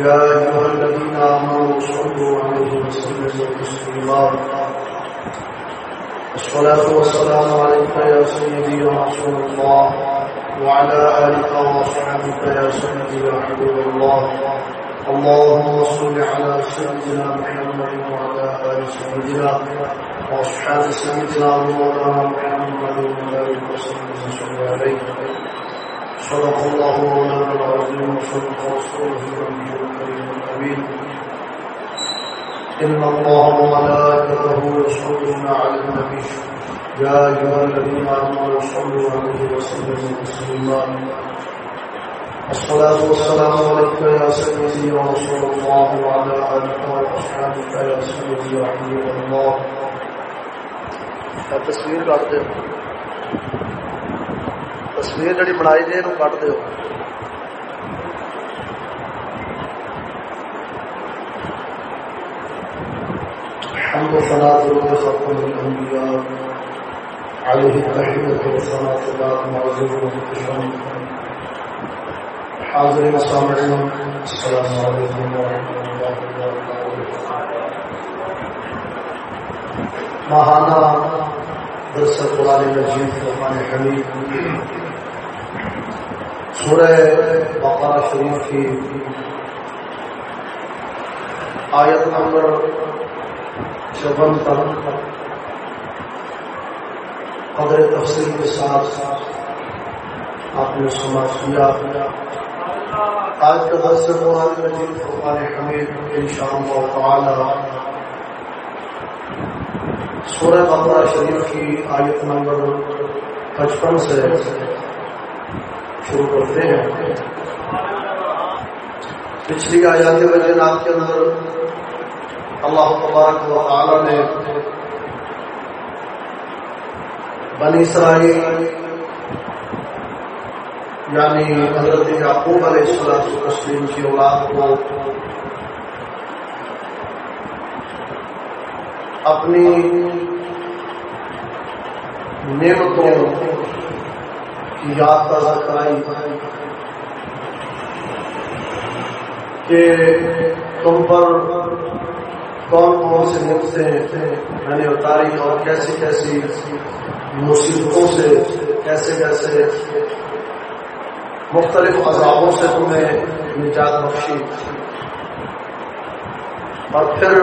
يا أيها الذين آمنوا صلوا عليه وسلموا تسليما. الصلاة والسلام عليك يا سيدي رسول الله وعلى آلك وصحبك يا سيدي يا حبيب الله. اللهم صل على سيدنا محمد وعلى آل سيدنا وأصحاب سيدنا مولانا محمد وعلى آله عليه صدق الله مولانا العظيم وصدق رسوله النبي الكريم الامين ان الله وملائكته يصلون على النبي. يا ايها الذين امنوا صلوا عليه وسلموا تسليما. الصلاة والسلام عليك يا سيدي يا رسول الله وعلى آلك وأصحابك يا سيدي يا حبيب الله تصویر کر دو تصویر جڑی بنائی جی یہ کٹ دو حمد صلاة الله الأنبياء عليه التحية والصلاة الله معزز ومتشم حاضر مسامعين السلام عليكم ورحمة الله وبركاته ماهانا درس قرآن مجید فرقان حمید سورہ بقرہ شریف کی آیت نمبر چون تک قدر تفصیل کے ساتھ آپ نے سمجھ کیا آج کا درس قرآن مجید فرقان حمید ان شاء اللہ تعالی۔ سورہ بقرہ شریف کی آیت نمبر پچپن سے۔ شروع کرتے ہیں۔ پچھلی آیات بجنات کے اندر اللہ تبارک و تعالی نے بنی اسرائیل یعنی حضرت یعقوب علیہ السلام تسلیم کی اولاد کو اپنی نعمتوں یاد تازہ کرائی۔ کہ تم پر کون کون سے نقطے میں نے اتاری اور کیسی کیسی مصیبتوں سے، کیسے کیسے مختلف عذابوں سے تمہیں نجات بخشی۔ اور پھر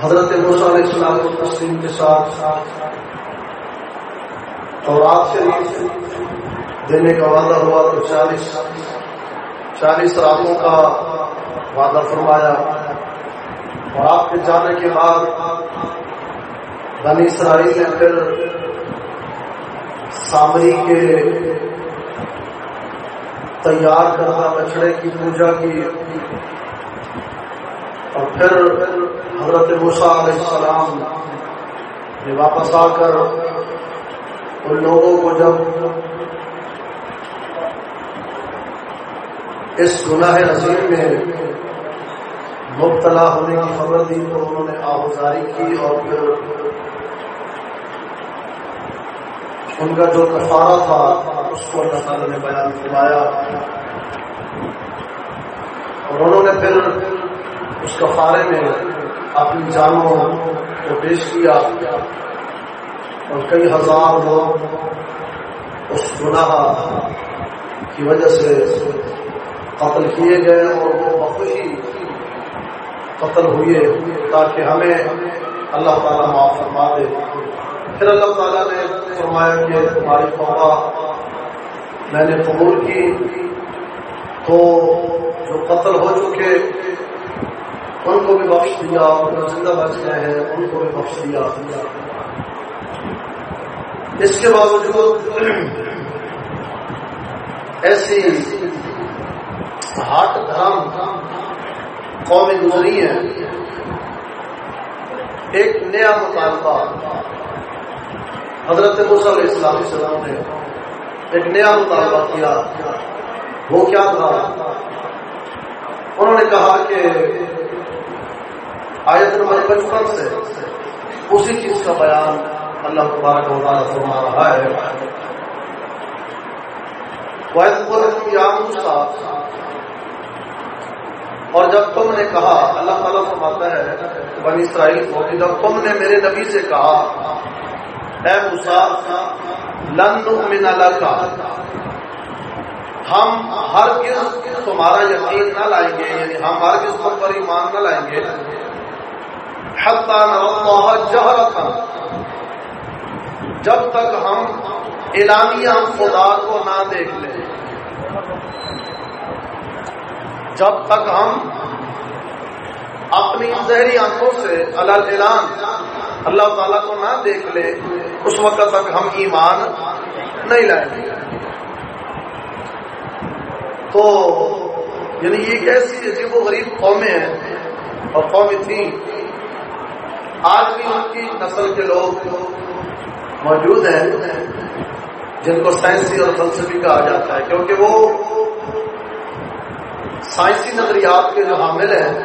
حضرت علیہ السلام تسلیم کے ساتھ اور آپ سے دینے کا وعدہ ہوا تو چالیس چالیس راتوں کا وعدہ فرمایا اور آپ کے جانے کے بعد بنی اسرائیل نے پھر سامری کے تیار کرنا بچڑے کی پوجا کی اور پھر حضرت علیہ السلام نے واپس آ کر ان لوگوں کو جب اس گناہ عظیم میں مبتلا ہونے کی خبر دی تو انہوں نے آبزاری کی اور پھر ان کا جو کفارہ تھا، اس کو اللہ تعالیٰ نے بیان فرمایا۔ اور انہوں نے پھر اس کفارے میں اپنی جانوں کو پیش کیا۔ اور کئی ہزار لوگ اس گناہ کی وجہ سے قتل کیے گئے اور وہ بخوشی قتل ہوئے تاکہ ہمیں اللہ تعالیٰ معاف فرما دے۔ پھر اللہ تعالیٰ نے فرمایا کہ تمہاری توبہ میں نے قبول کی۔ تو جو قتل ہو چکے، ان کو بھی بخش دیا اور جو زندہ بچ گئے ہیں، ان کو بھی بخش دیا۔ اس کے باوجود ایسی ہاٹ دھرم قومی گزری ہیں ایک نیا مطالبہ حضرت علیہ السلام السلام نے ایک نیا مطالبہ کیا۔ وہ کیا تھا؟ انہوں نے کہا کہ آیت نمبر پچپن سے اسی چیز کا بیان اللہ تبارک و تعالیٰ فرما رہا ہے۔ اور جب تم نے کہا، اللہ تعالیٰ فرماتا ہے، بنی اسرائیل کو، کہ جب تم نے میرے نبی سے کہا، اے موسا لن من اللہ کا ہم ہر کس تمہارا یقین نہ لائیں گے یعنی ہم ہر کس تم پر ایمان نہ لائیں گے۔ جب تک ہم اعلانیہ خدا کو نہ دیکھ لیں، جب تک ہم اپنی زہری آنکھوں سے اللہ اعلان اللہ تعالیٰ کو نہ دیکھ لیں، اس وقت تک ہم ایمان نہیں لائیں گے۔ تو یعنی یہ ایک ایسی عجیب و غریب قومیں ہیں اور قومیں تھیں۔ آج بھی ان کی نسل کے لوگ موجود ہیں جن کو سائنسی اور فلسفی کہا جاتا ہے، کیونکہ وہ سائنسی نظریات کے جو حامل ہیں،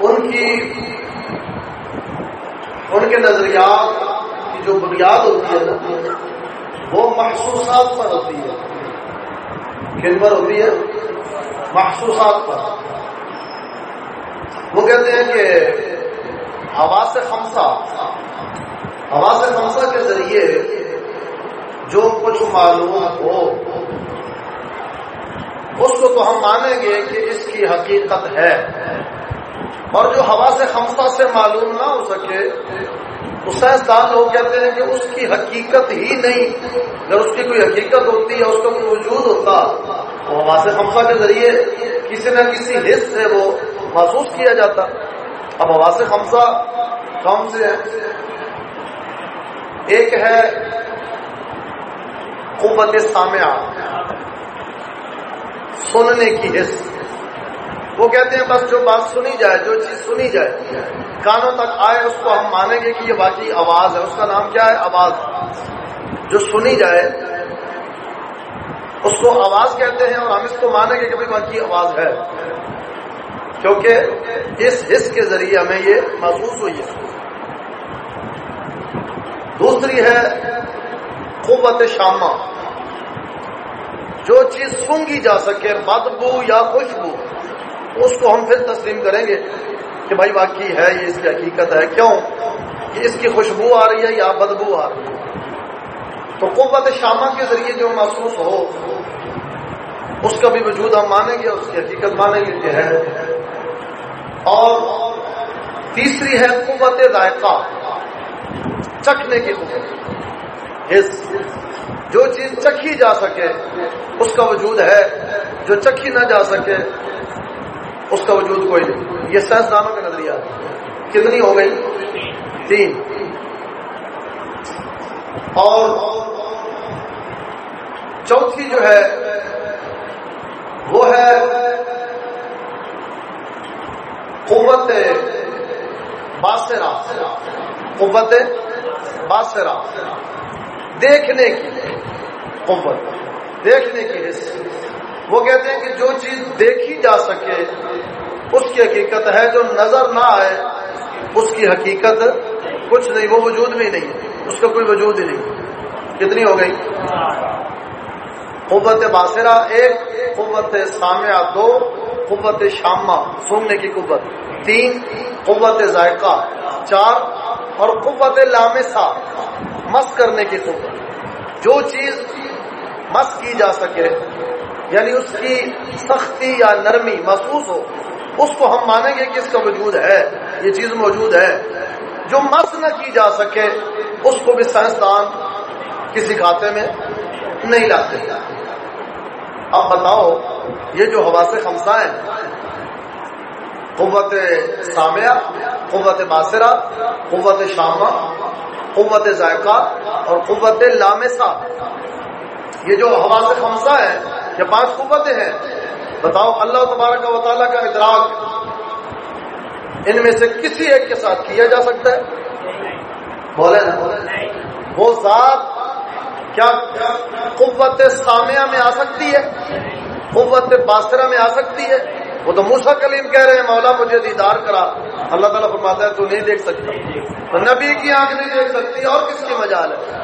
ان کی، ان کے نظریات کی جو بنیاد ہوتی ہے، وہ محسوسات پر ہوتی ہے۔ کن پر ہوتی ہے؟ محسوسات پر۔ وہ کہتے ہیں کہ ہوا سے خمسہ۔ ہوا سے خمسہ کے ذریعے جو کچھ معلوم ہو، اس کو تو ہم مانیں گے کہ اس کی حقیقت ہے۔ اور جو ہوا سے خمسہ سے معلوم نہ ہو سکے سائنسدان لوگ کہتے ہیں کہ اس کی حقیقت ہی نہیں۔ اگر اس کی کوئی حقیقت ہوتی ہے اس کا کوئی وجود ہوتا، تو ہوا سے خمسہ کے ذریعے کسی نہ کسی حص سے وہ محسوس کیا جاتا۔ اب ہوا خمسہ کون سے ہے، ایک ہے قوت سامعہ، سننے کی حص وہ کہتے ہیں، بس جو بات سنی جائے، جو چیز سنی جائے، کانوں تک آئے، اس کو ہم مانیں گے کہ یہ باقی آواز ہے۔ اس کا نام کیا ہے؟ آواز۔ جو سنی جائے، اس کو آواز کہتے ہیں اور ہم اس کو مانیں گے کہ بھائی باقی آواز ہے۔ کیونکہ اس حص کے ذریعے ہمیں یہ محسوس ہوئی ہے۔ دوسری ہے قوت شامہ۔ جو چیز سونگی جا سکے بدبو یا خوشبو اس کو ہم پھر تسلیم کریں گے کہ بھائی واقعی ہے، یہ اس کی حقیقت ہے۔ کیوں؟ کہ اس کی خوشبو آ رہی ہے یا بدبو آ رہی ہے۔ تو قوت شامہ کے ذریعے جو محسوس ہو، اس کا بھی وجود ہم مانیں گے اس کی حقیقت مانیں گے کہ ہے۔ اور تیسری ہے قوت ذائقہ، چکھنے کی قوت۔ جو چیز چکھی جا سکے، اس کا وجود ہے۔ جو چکھی نہ جا سکے، اس کا وجود کوئی نہیں۔ یہ سائنسدانوں کا نظریہ۔ کتنی ہو گئی؟ تین۔ اور چوتھی جو ہے، وہ ہے قوت باسرا قوت باسرا دیکھنے کی قوت، دیکھنے کی حصہ وہ کہتے ہیں کہ جو چیز دیکھی جا سکے، اس کی حقیقت ہے۔ جو نظر نہ آئے، اس کی حقیقت کچھ نہیں، وہ وجود بھی نہیں۔ اس کا کوئی وجود ہی نہیں۔ کتنی ہو گئی؟ قوت باصرہ ایک قوت سامعہ دو۔ قوت شامہ، سننے کی قوت۔ تین، قوت ذائقہ۔ چار، اور قوت لامسا مس کرنے کی قوت۔ جو چیز مس کی جا سکے یعنی اس کی سختی یا نرمی محسوس ہو، اس کو ہم مانیں گے کہ اس کا وجود ہے، یہ چیز موجود ہے۔ جو مس نہ کی جا سکے، اس کو بھی سائنسدان کسی کھاتے میں نہیں لاتے۔ اب بتاؤ یہ جو ہوا سے خمسا ہے قوت سامعہ قوت باصرہ قوت شامہ قوت ذائقہ اور قوت لامسا یہ جو ہوا سے خمسہ ہے یہ پانچ قوتیں ہیں۔ بتاؤ اللہ تبارک و تعالیٰ کا ادراک ان میں سے کسی ایک کے ساتھ کیا جا سکتا ہے؟ بولے نا۔ وہ ذات کیا قوت سامیہ میں آ سکتی ہے؟ قوت باسرہ میں آ سکتی ہے؟ وہ تو موسا کلیم کہہ رہے ہیں، مولا مجھے دیدار کرا۔ اللہ تعالیٰ فرماتا ہے، تو نہیں دیکھ سکتا۔ نبی کی آنکھ نہیں دیکھ سکتی، اور کس کی مجال ہے؟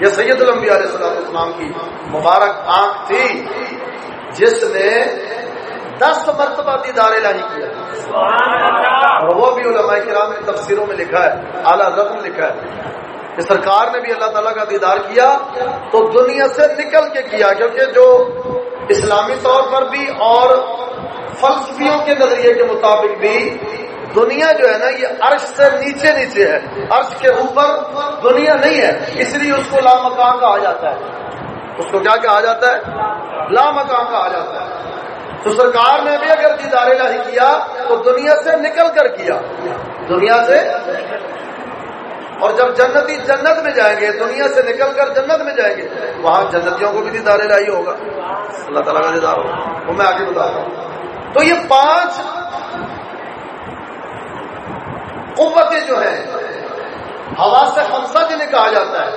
یہ سید الانبیاء علیہ السلام اسلام کی مبارک آنکھ تھی، جس نے دس مرتبہ دیدار الہی کیا۔ اور وہ بھی علماء کرام نے تفسیروں میں لکھا ہے، اعلیٰ رقم لکھا ہے۔ کہ سرکار نے بھی اللہ تعالیٰ کا دیدار کیا تو دنیا سے نکل کے کیا، کیونکہ جو اسلامی طور پر بھی اور فلسفیوں کے نظریے کے مطابق بھی دنیا جو ہے نا، یہ عرش سے نیچے نیچے ہے۔ عرش کے اوپر دنیا نہیں ہے، اس لیے اس کو لامکان کہا جاتا ہے۔ اس کو کیا کہا جاتا ہے؟ لامکان کہا جاتا ہے۔ تو سرکار نے بھی اگر دیدار الہی کیا تو دنیا سے نکل کر کیا۔ دنیا سے اور جب جنتی جنت میں جائیں گے، دنیا سے نکل کر جنت میں جائیں گے، وہاں جنتیوں کو بھی دیدار الہی ہوگا۔ اللہ تعالیٰ کا دیدار ہوگا۔ وہ میں آگے بتا رہا ہوں۔ تو یہ پانچ قوتیں جو ہیں ہوا سے خمسہ جنہیں کہا جاتا ہے،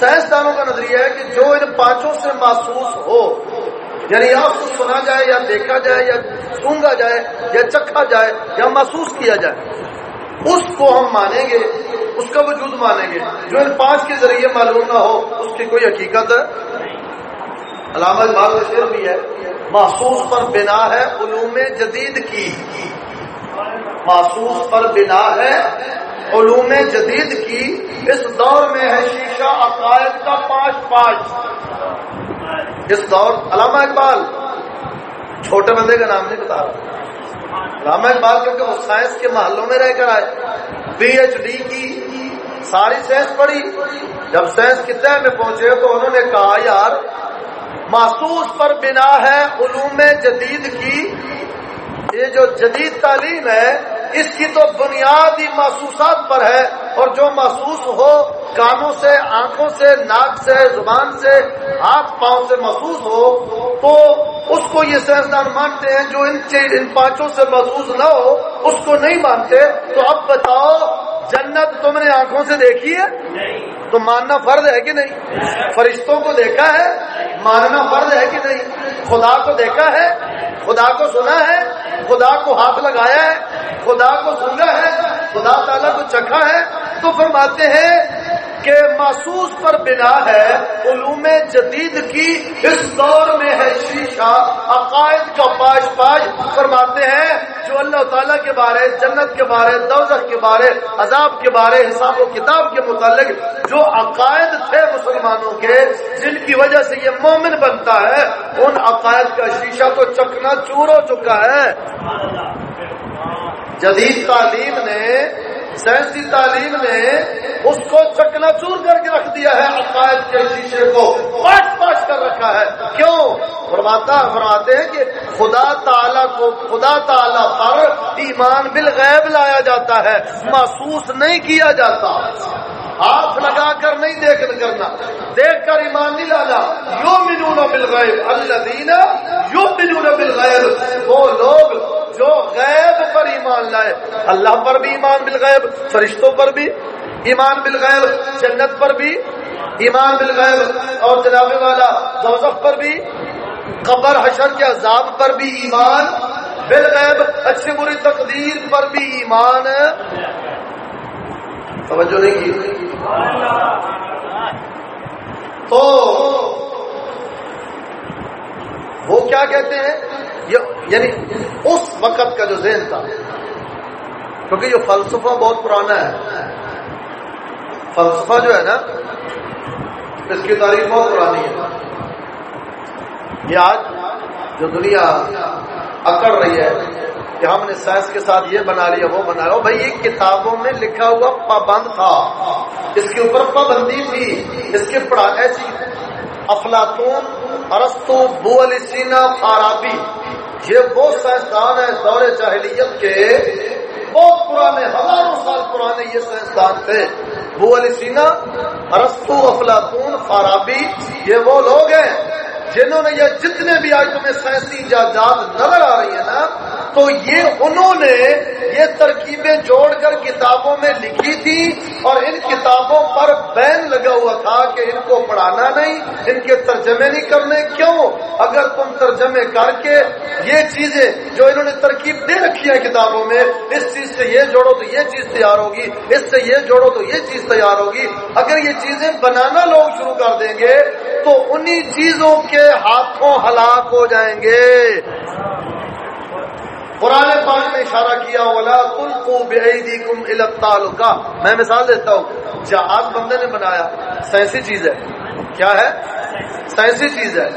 سائنسدانوں کا نظریہ ہے کہ جو ان پانچوں سے محسوس ہو یعنی یا اس کو سنا جائے، یا دیکھا جائے، یا سونگا جائے، یا چکھا جائے، یا محسوس کیا جائے۔ اس کو ہم مانیں گے، اس کا وجود مانیں گے۔ جو ان پانچ کے ذریعے معلوم نہ ہو، اس کی کوئی حقیقت علامہ اقبال کا شعر بھی ہے، محسوس پر بنا ہے علوم جدید کی۔ محسوس پر بنا ہے علوم جدید کی۔ اس دور میں ہے شیشہ عقائد کا پانچ پانچ اس دور، علامہ اقبال، چھوٹے بندے کا نام نہیں بتا رہا۔ علامہ اقبال کیونکہ وہ سائنس کے محلوں میں رہ کر آئے پی ایچ ڈی کی ساری سائنس پڑھی۔ جب سائنس کی طے میں پہنچے تو انہوں نے کہا، یار، محسوس پر بنا ہے علوم جدید کی۔ یہ جو جدید تعلیم ہے اس کی تو بنیادی محسوسات پر ہے اور جو محسوس ہو کانوں سے، آنکھوں سے، ناک سے، زبان سے، ہاتھ پاؤں سے محسوس ہو، تو اس کو یہ سائنسدان مانتے ہیں جو ان ان پانچوں سے محسوس نہ ہو، اس کو نہیں مانتے، تو اب بتاؤ، جنت تم نے آنکھوں سے دیکھی ہے؟ تو ماننا فرض ہے کہ نہیں؟ فرشتوں کو دیکھا ہے، ماننا فرض ہے کہ نہیں؟ خدا کو دیکھا ہے، خدا کو سنا ہے، خدا کو ہاتھ لگایا ہے، خدا کو سنا ہے، خدا تعالیٰ کو چکھا ہے، تو فرماتے ہیں کہ محسوس پر بنا ہے علوم جدید کی اس دور میں ہے شیشہ، عقائد کا پاش پاش فرماتے ہیں، جو اللہ تعالیٰ کے بارے، جنت کے بارے، دوزخ کے بارے، عذاب کے بارے، حساب و کتاب کے متعلق جو عقائد تھے مسلمانوں کے، جن کی وجہ سے یہ مومن بنتا ہے، ان عقائد کا شیشہ تو چکنا چور ہو چکا ہے۔ جدید تعلیم نے سائنسی تعلیم نے اس کو چکنا چور کر کے رکھ دیا ہے عقائد کے شیشے کو پاٹ پاٹ کر رکھا ہے۔ کیوں؟ فرماتا، فرماتے ہیں کہ خدا تعالی کو، خدا تعالی پر ایمان بالغیب لایا جاتا ہے، محسوس نہیں کیا جاتا۔ ہاتھ لگا کر نہیں دیکھ کرنا۔ دیکھ کر ایمان نہیں لانا۔ یو ملون بالغیب اللہ دینا یو ملون بالغیب۔ وہ لوگ جو غیب پر ایمان لائے۔ اللہ پر بھی ایمان بالغیب، فرشتوں پر بھی ایمان بالغیب، جنت پر بھی ایمان بالغیب۔ اور جناب والا دوزخ پر بھی، قبر، حشر کے عذاب پر بھی ایمان بالغیب۔ اچھی بری تقدیر پر بھی ایمان توجہ نہیں کی۔ تو وہ کیا کہتے ہیں؟ یعنی اس وقت کا جو ذہن تھا۔ کیونکہ یہ فلسفہ بہت پرانا ہے۔ فلسفہ جو ہے نا، اس کی تاریخ بہت پرانی ہے۔ یہ آج جو دنیا اکڑ رہی ہے کہ ہم نے سائنس کے ساتھ یہ بنا لیا، وہ بنا لیا۔ بھائی، یہ کتابوں میں لکھا ہوا پابند تھا۔ اس کے اوپر پابندی تھی۔ اس کے پڑھا ایسی جی، افلاطون ارستو بو علی سینا فارابی۔ یہ وہ سائنسدان ہیں دور جاہلیت کے۔ بہت پرانے، ہزاروں سال پرانے یہ سائنسدان تھے۔ بو علی سینا ارستو افلاطون، فارابی، یہ وہ لوگ ہیں جنہوں نے یہ جتنے بھی آج تمہیں سائنسی جائیداد نظر آ رہی ہیں نا تو یہ انہوں نے یہ ترکیبیں جوڑ کر کتابوں میں لکھی تھی اور ان کتابوں پر بین لگا ہوا تھا کہ ان کو پڑھانا نہیں، ان کے ترجمے نہیں کرنے۔ کیوں؟ اگر تم ترجمے کر کے یہ چیزیں جو انہوں نے ترکیب دے رکھی ہے کتابوں میں، اس چیز سے یہ جوڑو تو یہ چیز تیار ہوگی، اس سے یہ جوڑو تو یہ چیز تیار ہوگی۔ اگر یہ چیزیں بنانا لوگ شروع کر دیں گے تو انہی چیزوں کے ہاتھوں ہلاک ہو جائیں گے۔ قرآن پاک میں اشارہ کیا اولا کل کا میں مثال دیتا ہوں جہاز بندے نے بنایا؟ سائنسی چیز ہے۔ کیا ہے؟ سائنسی چیز ہے۔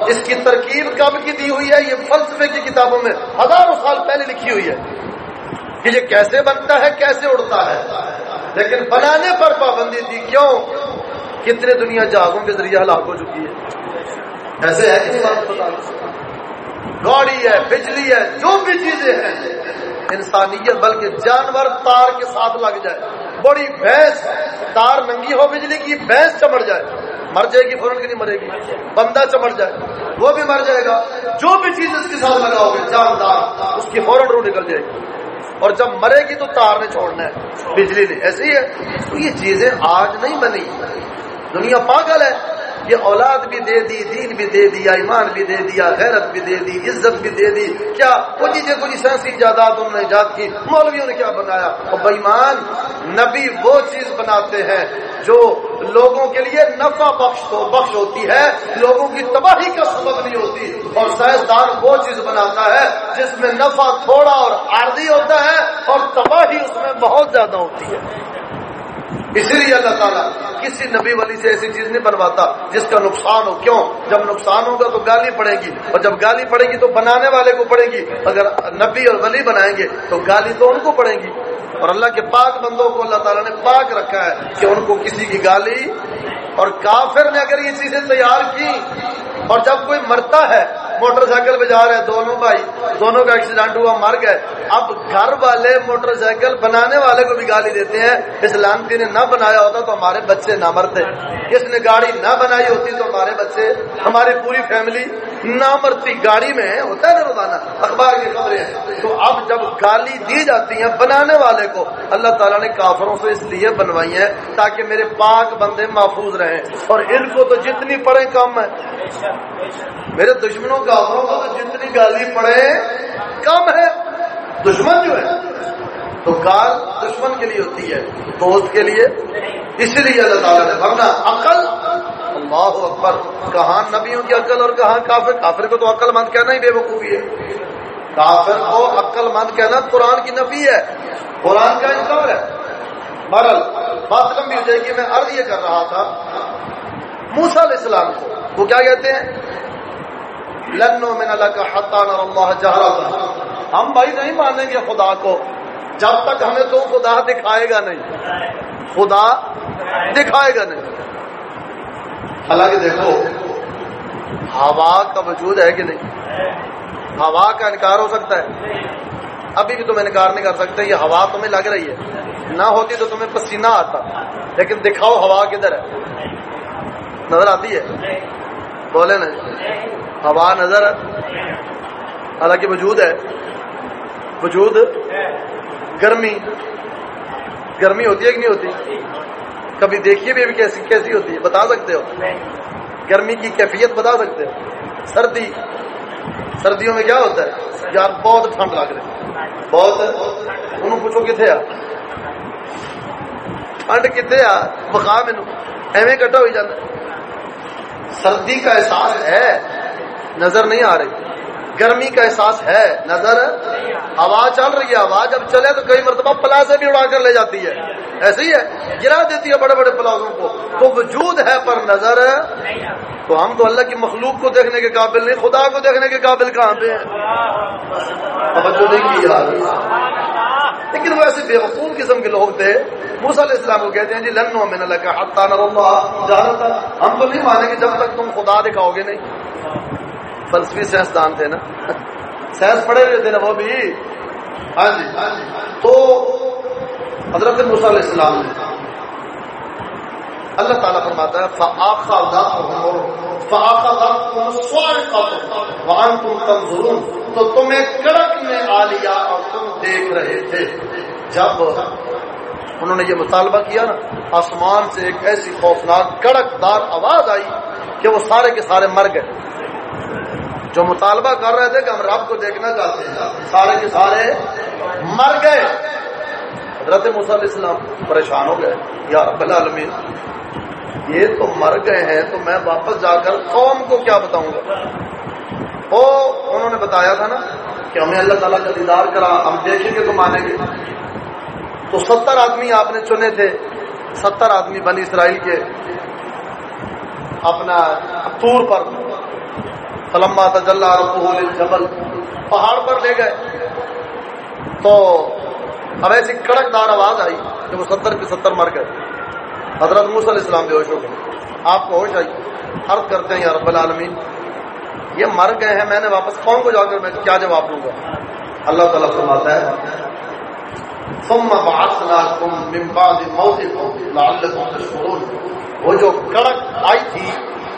اس کی ترکیب کب کی دی ہوئی ہے؟ یہ فلسفے کی کتابوں میں ہزاروں سال پہلے لکھی ہوئی ہے۔ کہ یہ کیسے بنتا ہے، کیسے اڑتا ہے۔ لیکن بنانے پر پابندی تھی۔ کیوں؟ کتنے دنیا جہازوں کے ذریعے ہلاک ہو چکی ہے۔ ایسے ہے کہ گاڑی ہے، بجلی ہے، جو بھی چیزیں ہیں۔ انسانیت بلکہ جانور تار کے ساتھ لگ جائے۔ بڑی بھینس، تار ننگی ہو، بجلی کی بھینس چمڑ جائے۔ مر جائے گی فوراً کی نہیں مرے گی۔ بندہ چمڑ جائے، وہ بھی مر جائے گا۔ جو بھی چیز اس کے ساتھ لگا ہوگی جاندار اس کی فوراً روح نکل جائے گی۔ اور جب مرے گی تو تار نے چھوڑنا ہے، بجلی نے۔ ایسے ہی ہے۔ تو یہ چیزیں آج نہیں بنی۔ دنیا پاگل ہے۔ یہ اولاد بھی دے دی، دین بھی دے دیا ایمان بھی دے دیا غیرت بھی دے دی، عزت بھی دے دی۔ کیا کچھ چیزیں کچھ سیاسی جائیداد انہوں نے ایجاد کی؟ مولویوں نے کیا بنایا؟ اور بےمان نبی وہ چیز بناتے ہیں جو لوگوں کے لیے نفع بخش تو بخش ہوتی ہے، لوگوں کی تباہی کا سبب نہیں ہوتی۔ اور سائنسدان وہ چیز بناتا ہے جس میں نفع تھوڑا اور عارضی ہوتا ہے اور تباہی اس میں بہت زیادہ ہوتی ہے۔ اسی لیے اللہ تعالیٰ کسی نبی ولی سے ایسی چیز نہیں بنواتا جس کا نقصان ہو۔ کیوں؟ جب نقصان ہوگا تو گالی پڑے گی اور جب گالی پڑے گی تو بنانے والے کو پڑے گی۔ اگر نبی اور ولی بنائیں گے تو گالی تو ان کو پڑے گی۔ اور اللہ کے پاک بندوں کو اللہ تعالیٰ نے پاک رکھا ہے کہ ان کو کسی کی گالی اور کافر نے اگر یہ چیزیں تیار کی اور جب کوئی مرتا ہے، موٹر سائیکل پہ جا رہے ہیں دونوں بھائی، دونوں کا ایکسیڈنٹ ہوا، مر گئے۔ اب گھر والے موٹر سائیکل بنانے والے کو بھی گالی دیتے ہیں، اس لانتی نے نہ بنایا ہوتا تو ہمارے بچے نہ مرتے اس نے گاڑی نہ بنائی ہوتی تو ہمارے بچے، ہماری پوری فیملی نہ مرتی گاڑی میں ہوتا ہے نا روزانہ، اخبار کی خبریں۔ تو اب جب گالی دی جاتی ہیں بنانے والے کو، اللہ تعالیٰ نے کافروں سے اس لیے بنوائی ہیں تاکہ میرے پاک بندے محفوظ رہیں۔ اور ان کو تو جتنی پڑے کم ہے۔ میرے دشمنوں کافروں کو تو جتنی گالی پڑے کم ہے۔ دشمن جو ہے تو گال دشمن کے لیے ہوتی ہے، دوست کے لیے۔ اسی لیے اللہ تعالیٰ نے ورنہ عقل۔ اللہ اکبر۔ کہاں نبیوں کی عقل اور کہاں کافر؟ کافر کو تو عقل مند کہنا ہی بے وقوفی ہے۔ کافر کو عقل مند کہنا قرآن کی نبی ہے۔ قرآن کا انکار ہے۔ برل بات لمبی ہو جائے گی میں عرض یہ کر رہا تھا موسا علیہ السلام کو۔ وہ کیا کہتے ہیں؟ لنو من اللہ کا حتان اور اللہ جہرا ہم بھائی نہیں مانیں گے خدا کو۔ جب تک ہمیں تو خدا دکھائے گا نہیں۔ خدا دکھائے گا نہیں۔ حالانکہ دیکھو، ہوا کا وجود ہے کہ نہیں؟ ہوا کا انکار ہو سکتا ہے۔ ابھی بھی تم انکار نہیں کر سکتے، یہ ہوا تمہیں لگ رہی ہے۔ نہ ہوتی تو تمہیں پسینہ آتا، لیکن دکھاؤ ہوا کدھر ہے۔ نظر آتی ہے؟ بولے نا۔ ہوا نظر حالانکہ وجود ہے۔ وجود گرمی۔ گرمی ہوتی ہے کہ نہیں ہوتی؟ کبھی دیکھیے بھی کیسی کیسی ہوتی ہے، بتا سکتے ہو؟ گرمی کی کیفیت بتا سکتے ہو؟ سردی۔ سردیوں میں کیا ہوتا ہے؟ یار، بہت ٹھنڈ لگ رہی۔ بہت؟ انہوں پوچھو کتنے آ؟ ٹھنڈ کتنے آ؟ بخا مینو ایویں کٹا ہوئی جاتا سردی کا احساس ہے، نظر نہیں آ رہی۔ گرمی کا احساس ہے، نظر؟ ہوا چل رہی ہے، ہوا جب چلے تو کئی مرتبہ پلازے بھی اڑا کر لے جاتی ہے۔ ایسے ہی ہے، گرا دیتی ہے بڑے بڑے پلازوں کو۔ تو وجود ہے پر نظر؟ تو ہم تو اللہ کی مخلوق کو دیکھنے کے قابل نہیں، خدا کو دیکھنے کے قابل کہاں پہ لیکن وہ ایسے بےوقوف قسم کے لوگ تھے۔ موسیٰ علیہ السلام کو کہتے ہیں جی لنو من اللہ کا اللہ ہم تو نہیں مانیں گے جب تک تم خدا دکھاؤ گے نہیں۔ فلسفی سائنسدان تھے نا۔ سائنس پڑھے ہوئے تھے نا وہ بھی۔ ہاں جی۔ تو حضرت موسیٰ علیہ السلام نے اللہ تعالیٰ فرماتا ہے تو تمہیں کڑک میں آ لیا اور تم دیکھ رہے تھے۔ جب انہوں نے یہ مطالبہ کیا نا، آسمان سے ایک ایسی خوفناک کڑک دار آواز آئی کہ وہ سارے کے سارے مر گئے۔ جو مطالبہ کر رہے تھے کہ ہم رب کو دیکھنا چاہتے ہیں۔ سارے کے سارے مر گئے۔ حضرت علیہ السلام پریشان ہو گئے۔ یا رب العالمین، یہ تو مر گئے ہیں، تو میں واپس جا کر قوم کو کیا بتاؤں گا؟ وہ انہوں نے بتایا تھا نا کہ ہمیں اللہ تعالیٰ کا دیدار کرا، ہم دیکھیں گے تو مانیں گے۔ تو ستر آدمی آپ نے چنے تھے۔ ستر آدمی بنی اسرائیل کے اپنا طور پر سلما تجلّہ جبل پہاڑ پر لے گئے۔ تو اب ایسی کڑک دار آواز آئی کہ وہ ستر کے ستر مر گئے۔ حضرت موس علیہ السلام بے ہوش ہو گئے۔ آپ کو ہوش آئی؟ عرض کرتے ہیں یا رب العالمین، یہ مر گئے ہیں، میں نے واپس قوم کو جا کر میں کیا جواب دوں گا؟ اللہ تعالیٰ فرماتا ہے، ثم بعثناكم من بعد موتكم لعلكم تشكرون۔ وہ جو کڑک آئی تھی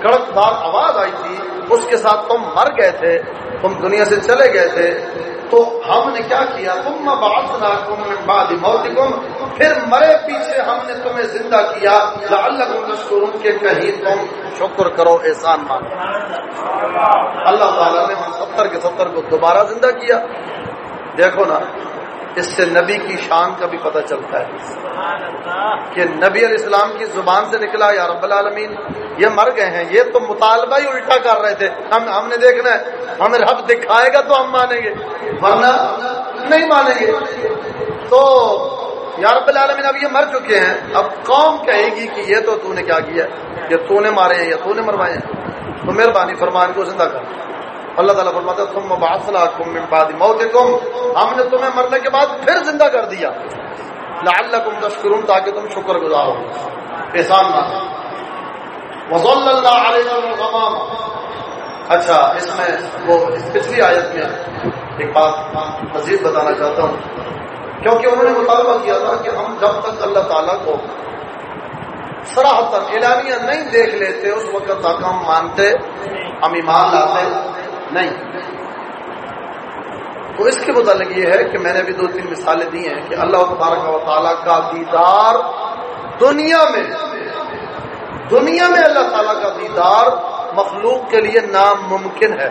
کڑک دار آواز آئی تھی، اس کے ساتھ تم مر گئے تھے، تم دنیا سے چلے گئے تھے۔ تو ہم نے کیا کیا؟ تم بعثناكم من بعد موتكم پھر مرے پیچھے ہم نے تمہیں زندہ کیا۔ لعلكم تشكرون کے کہیں تم شکر کرو، احسان مانو۔ اللہ تعالیٰ نے ہم ستر کے ستر کو دوبارہ زندہ کیا۔ دیکھو نا اس سے نبی کی شان کا بھی پتہ چلتا ہے۔ کہ نبی علیہ السلام کی زبان سے نکلا، یا رب العالمین، یہ مر گئے ہیں، یہ تو مطالبہ ہی الٹا کر رہے تھے۔ ہم ہم نے دیکھنا ہے ہمیں رب دکھائے گا تو ہم مانیں گے۔ ورنہ نہیں مانیں گے۔ تو یا رب العالمین، اب یہ مر چکے ہیں۔ اب قوم کہے گی کہ یہ تو تو نے کیا کیا یہ تو نے مارے ہیں یا تو نے مروائے ہیں۔ تو مہربانی، فرمان کو زندہ کر۔ اللہ تعالیٰ فرماتا تم مباثلا کم بعد موت ہم نے تمہیں مرنے کے بعد پھر زندہ کر دیا۔ لعلکم تشکرون تاکہ تم شکر گزار ہو۔ احسان نہ۔ وصل اللہ علیہ الغمام۔ اچھا اس میں وہ اس پچھلی آیت میں ایک بات مزید بتانا چاہتا ہوں۔ کیونکہ انہوں نے مطالبہ کیا تھا کہ ہم جب تک اللہ تعالیٰ کو سراہتن اعلانیہ نہیں دیکھ لیتے، اس وقت تک ہم مانتے، ہم ایمان لاتے۔ نہیں۔ تو اس کے متعلق یہ ہے کہ میں نے ابھی دو تین مثالیں دی ہیں کہ اللہ تبارک و تعالیٰ کا دیدار دنیا میں دنیا میں اللہ تعالیٰ کا دیدار مخلوق کے لیے ناممکن ہے۔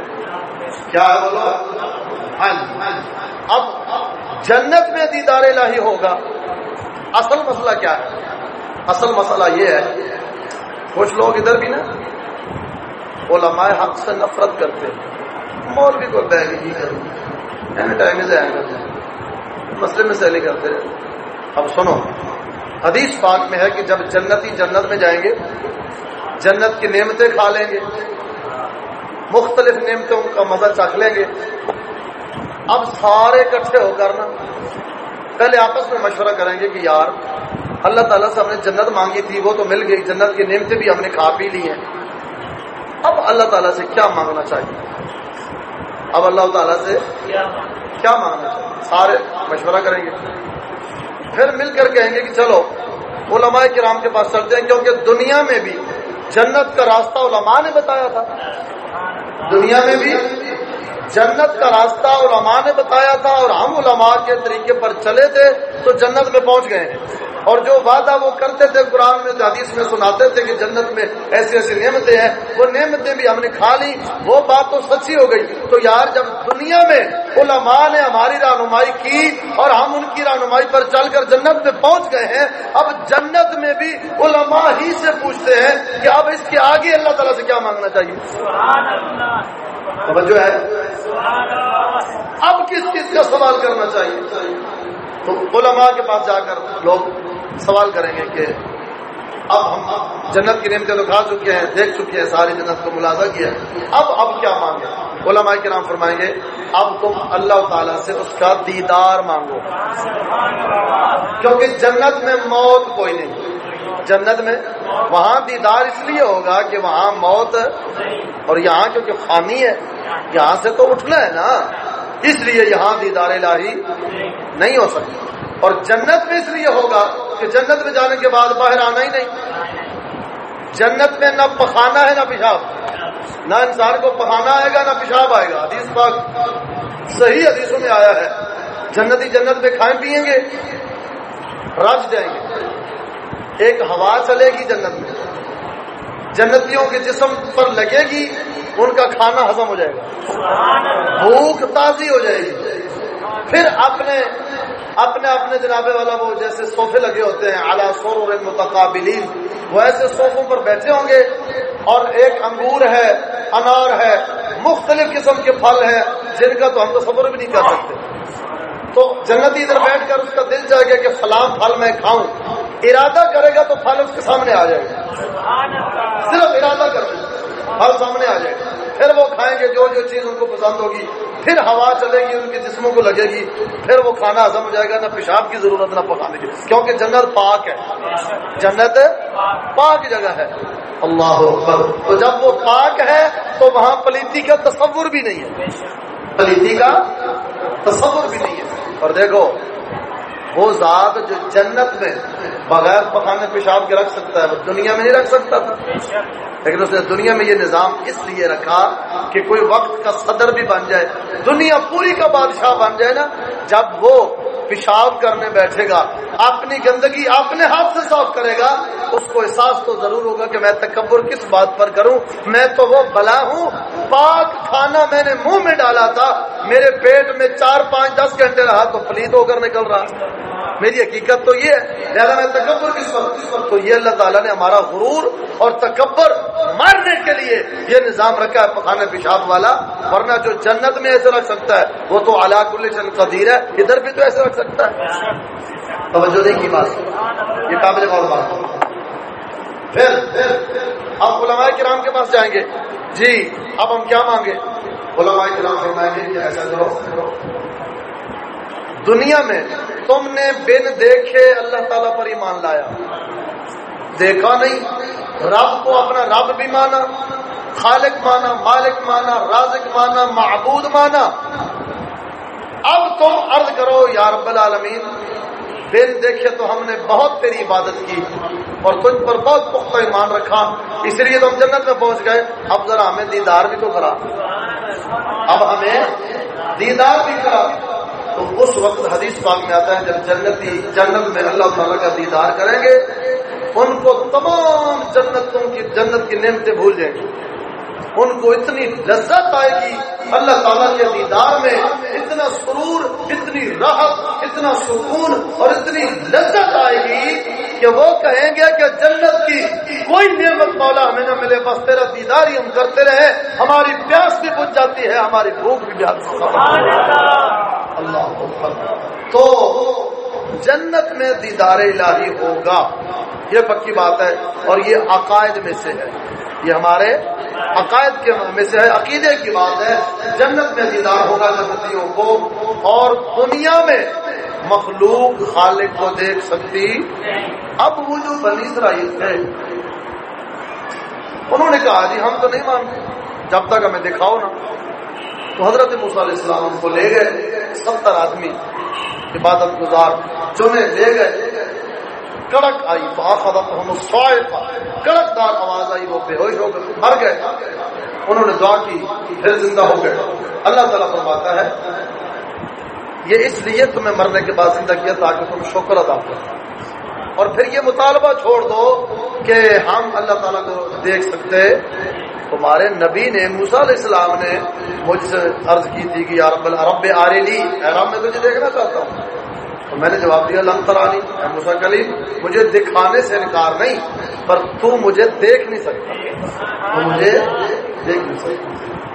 کیا ہاں جی، ہاں جی۔ اب جنت میں دیدار الہی ہوگا۔ اصل مسئلہ کیا ہے؟ اصل مسئلہ یہ ہے، کچھ لوگ ادھر بھی نا، علماء حق سے نفرت کرتے ہیں۔ مول بھی کوئی بہن نہیں ٹائم سے آئے کرتے مسئلے میں سیلی کرتے اب سنو۔ حدیث پاک میں ہے کہ جب جنتی جنت میں جائیں گے، جنت کی نعمتیں کھا لیں گے۔ مختلف نعمتوں کا مزہ چکھ لیں گے۔ اب سارے اکٹھے ہو کر نا، پہلے آپس میں مشورہ کریں گے کہ یار، اللہ تعالیٰ سے ہم نے جنت مانگی تھی، وہ تو مل گئی۔ جنت کی نعمتیں بھی ہم نے کھا پی لی ہیں۔ اب اللہ تعالیٰ سے کیا مانگنا چاہیے؟ اب اللہ تعالیٰ سے کیا مانگنا چاہیے؟ سارے مشورہ کریں گے۔ پھر مل کر کہیں گے کہ چلو، علماء کرام کے پاس چلتے ہیں کیونکہ دنیا میں بھی جنت کا راستہ علماء نے بتایا تھا۔ دنیا میں بھی جنت کا راستہ علماء نے بتایا تھا اور ہم علماء کے طریقے پر چلے تھے تو جنت میں پہنچ گئے۔ ہیں اور جو وعدہ وہ کرتے تھے قرآن میں حدیث میں سناتے تھے کہ جنت میں ایسی ایسی نعمتیں ہیں، وہ نعمتیں بھی ہم نے کھا لی وہ بات تو سچی ہو گئی۔ تو یار جب دنیا میں علماء نے ہماری رہنمائی کی اور ہم ان کی رہنمائی پر چل کر جنت میں پہنچ گئے ہیں، اب جنت میں بھی علماء ہی سے پوچھتے ہیں کہ اب اس کے آگے اللہ تعالیٰ سے کیا مانگنا چاہیے؟ توجہ ہے؟ اب کس کس کا سوال کرنا چاہیے؟ تو علماء کے پاس جا کر لوگ سوال کریں گے کہ اب ہم جنت کی نعمتیں تو کھا چکے ہیں، دیکھ چکے ہیں، ساری جنت کو ملازہ کیا اب اب کیا مانگے علماء کے نام فرمائیں گے، اب تم اللہ تعالیٰ سے اس کا دیدار مانگو۔ کیونکہ جنت میں موت کوئی نہیں۔ جنت میں وہاں دیدار اس لیے ہوگا کہ وہاں موت اور یہاں کیونکہ خامی ہے، یہاں سے تو اٹھنا ہے نا۔ اس لیے یہاں دیدار الہی نہیں ہو سکتا۔ اور جنت میں اس لیے ہوگا کہ جنت میں جانے کے بعد باہر آنا ہی نہیں۔ جنت میں نہ پخانا ہے نہ پیشاب۔ نہ انسان کو پکانا آئے گا نہ پیشاب آئے گا۔ حدیث پاک صحیح حدیثوں میں آیا ہے۔ جنتی جنت میں کھائیں پیئیں گے رج جائیں گے۔ ایک ہوا چلے گی جنت میں۔ جنتیوں کے جسم پر لگے گی ان کا کھانا ہضم ہو جائے گا۔ بھوک تازی ہو جائے گی۔ پھر اپنے اپنے اپنے جنابے والا وہ جیسے صوفے لگے ہوتے ہیں اعلیٰ سور متقابلین۔ وہ ایسے صوفوں پر بیٹھے ہوں گے اور ایک انگور ہے، انار ہے، مختلف قسم کے پھل ہیں، جن کا تو ہم تو صبر بھی نہیں کر سکتے۔ تو جنتی ادھر بیٹھ کر اس کا دل چاہ گیا کہ فلاں پھل میں کھاؤں۔ ارادہ کرے گا تو پھل اس کے سامنے آ جائے گا۔ صرف ارادہ کر پھل سامنے آ جائے گا۔ پھر وہ کھائیں گے، جو جو چیز ان کو پسند ہوگی پھر ہوا چلے گی ان کے جسموں کو لگے گی، پھر وہ کھانا ہزم ہو جائے گا، نہ پیشاب کی ضرورت، نہ پکانے کی۔ کیونکہ جنت پاک ہے۔ جنت پاک جگہ ہے۔ اللہ تو جب وہ پاک ہے، تو وہاں پلیتی کا تصور بھی نہیں ہے۔ پلیتی کا تصور بھی نہیں ہے۔ اور دیکھو وہ ذات جو جنت میں بغیر پکانے پیشاب کے رکھ سکتا ہے، وہ دنیا میں نہیں رکھ سکتا۔ تھا لیکن اس نے دنیا میں یہ نظام اس لیے رکھا کہ کوئی وقت کا صدر بھی بن جائے، دنیا پوری کا بادشاہ بن جائے نا۔ جب وہ پیشاب کرنے بیٹھے گا، اپنی گندگی اپنے ہاتھ سے صاف کرے گا، اس کو احساس تو ضرور ہوگا کہ میں تکبر کس بات پر کروں۔ میں تو وہ بلا ہوں، پاک کھانا میں نے منہ میں ڈالا تھا، میرے پیٹ میں چار پانچ دس گھنٹے رہا تو پلیت ہو کر نکل رہا۔ میری حقیقت تو یہ ہے، لہٰذا میں تکبر کس وقت کس وقت تو یہ اللہ تعالیٰ نے ہمارا غرور اور تکبر مارنے کے لیے یہ نظام رکھا ہے پکانے پیشاب والا، ورنہ جو جنت میں ایسے رکھ سکتا ہے، وہ تو علاق اللہ قدیر ہے، ادھر بھی تو ایسے رکھ سکتا ہے۔ توجہ نہیں کی بات۔ یہ قابل غور بات۔ پھر اب علماء کرام کے پاس جائیں گے۔ جی اب ہم کیا مانگے؟ علماء کرام فرمائیں گے کہ ایسا کرو۔ دنیا میں تم نے بن دیکھے، اللہ تعالی پر ایمان لایا۔ دیکھا نہیں، رب کو اپنا رب بھی مانا، خالق مانا، مالک مانا، رازق مانا، معبود مانا۔ اب تم عرض کرو، یا رب العالمین، بن دیکھے تو ہم نے بہت تیری عبادت کی اور تجھ پر بہت پختہ ایمان رکھا۔ اس لیے تو ہم جنت میں پہنچ گئے۔ اب ذرا ہمیں دیدار بھی تو کرا۔ اب ہمیں دیدار بھی کرا۔ تو اس وقت حدیث پاک میں آتا ہے جب جنتی جنت میں اللہ تعالیٰ کا دیدار کریں گے، ان کو تمام جنتوں کی جنت کی نعمتیں بھول جائیں گی ان کو اتنی لذت آئے گی اللہ تعالیٰ کے دیدار میں، اتنا سرور، اتنی راحت، اتنا سکون اور اتنی لذت آئے گی کہ وہ کہیں گے کہ جنت کی کوئی نعمت مولا ہمیں نہ ملے، بس تیرا دیدار ہی ہم کرتے رہے، ہماری پیاس بھی بج جاتی ہے، ہماری بھوک بھی اللہ تو جنت میں دیدار الہی ہوگا۔ یہ پکی بات ہے۔ اور یہ عقائد میں سے ہے۔ یہ ہمارے عقائد کے میں سے ہے۔ عقیدے کی بات ہے۔ جنت میں دیدار ہوگا جنتیوں کو۔ اور دنیا میں مخلوق خالق کو دیکھ سکتی۔ اب وہ جو بنی اسرائیل تھے۔ انہوں نے کہا جی ہم تو نہیں مانتے۔ جب تک ہمیں دکھاؤ نا۔ تو حضرت علیہ السلام کو لے گئے۔ ستر آدمی عبادت گزار چنے لے گئے۔ کڑک آئی ہم کڑک دار آواز آئی، وہ بے ہوش ہو گئے مر گئے۔ انہوں نے دعا کی، پھر زندہ ہو گئے۔ اللہ تعالیٰ فرماتا ہے، یہ اس لیے تمہیں مرنے کے بعد زندہ کیا تاکہ تم شکر ادا کرو۔ اور پھر یہ مطالبہ چھوڑ دو کہ ہم اللہ تعالیٰ کو دیکھ سکتے تمہارے نبی نے موسا علیہ السلام نے مجھ سے عرض کی تھی کہ یار رب آرے لی احرام میں تجھے دیکھنا چاہتا ہوں۔ تو میں نے جواب دیا لم ترانی موسا کلیم، مجھے دکھانے سے انکار نہیں، پر تو مجھے دیکھ نہیں سکتا۔ تو مجھے دیکھ نہیں سکتا۔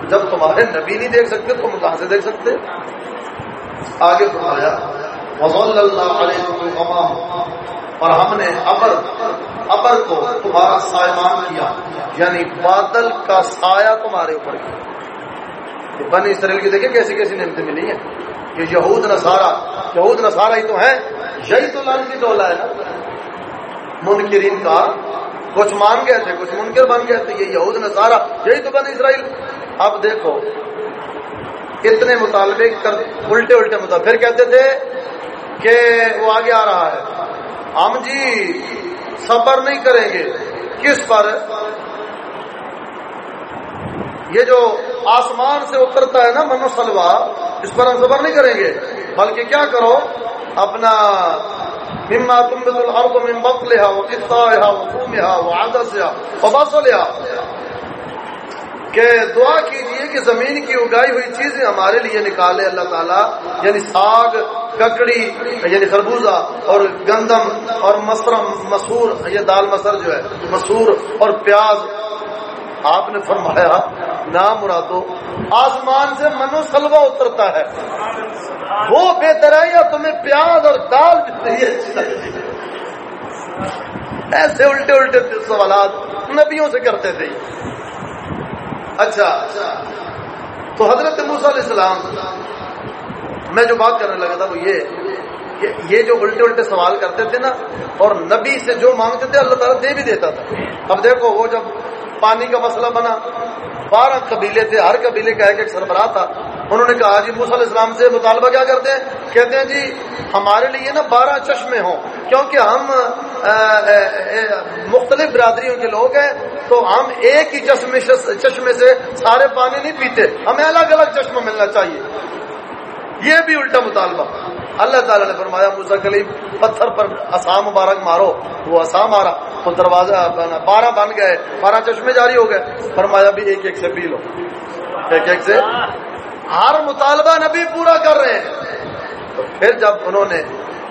جب تمہارے نبی نہیں دیکھ سکتے تو کہاں سے دیکھ سکتے؟ آگے فرمایا وضل اللہ علیہ اور ہم نے ابر ابر کو تمہارا سائمان کیا یعنی بادل کا سایہ تمہارے اوپر کیا۔ بن اسرائیل کی دیکھیں کیسی کیسی نعمتیں ملی ہیں۔ کہ یہود نصارہ یہود نصارہ ہی تو ہیں۔ یہی تو لان کی ڈولا ہے نا۔ منکرین کا کچھ مان گئے تھے، کچھ منکر بن گئے تھے۔ یہ یہود نصارہ، یہی تو بن اسرائیل۔ اب دیکھو، اتنے مطالبے کر الٹے الٹے مطالبے۔ پھر کہتے تھے کہ وہ آگے آ رہا ہے۔ ہم جی صبر نہیں کریں گے۔ کس پر؟ یہ جو آسمان سے اترتا ہے نا منو سلوا، اس پر ہم صبر نہیں کریں گے۔ بلکہ کیا کرو؟ اپنا مما تم الارض من بطلها وقطائها وقومها وعدسها وبصلها۔ کہ دعا کیجیے کہ زمین کی اگائی ہوئی چیزیں ہمارے لیے نکالے اللہ تعالیٰ یعنی ساگ، ککڑی یعنی خربوزہ اور گندم اور مسرم مسور، یہ دال مسر جو ہے، مسور اور پیاز۔ آپ نے فرمایا نام مرادو، آسمان سے منو سلوا اترتا ہے۔ وہ بہتر ہے یا تمہیں پیاز اور دال ایسے الٹے الٹے سوالات نبیوں سے کرتے تھے۔ اچھا تو حضرت موسیٰ علیہ السلام میں جو بات کرنے لگا تھا وہ یہ یہ جو الٹے الٹے سوال کرتے تھے نا، اور نبی سے جو مانگتے تھے، اللہ تعالیٰ دے بھی دیتا تھا۔ اب دیکھو، وہ جب پانی کا مسئلہ بنا، بارہ قبیلے تھے، ہر قبیلے کا ایک ایک سربراہ تھا۔ انہوں نے کہا جی موسیٰ علیہ السلام سے مطالبہ کیا کرتے ہیں؟ کہتے ہیں جی ہمارے لیے نا بارہ چشمے ہوں۔ کیونکہ ہم مختلف برادریوں کے لوگ ہیں، تو ہم ایک ہی چشمے چشمے سے سارے پانی نہیں پیتے۔ ہمیں الگ الگ چشمہ ملنا چاہیے۔ یہ بھی الٹا مطالبہ۔ اللہ تعالیٰ نے فرمایا موسا کلیم پتھر پر آسام مبارک مارو۔ وہ آسام مارا۔ وہ دروازہ بارہ بن گئے۔ بارہ چشمے جاری ہو گئے۔ فرمایا بھی ایک ایک سے پی لو۔ ایک ایک سے۔ ہر مطالبہ نبی پورا کر رہے ہیں۔ تو پھر جب انہوں نے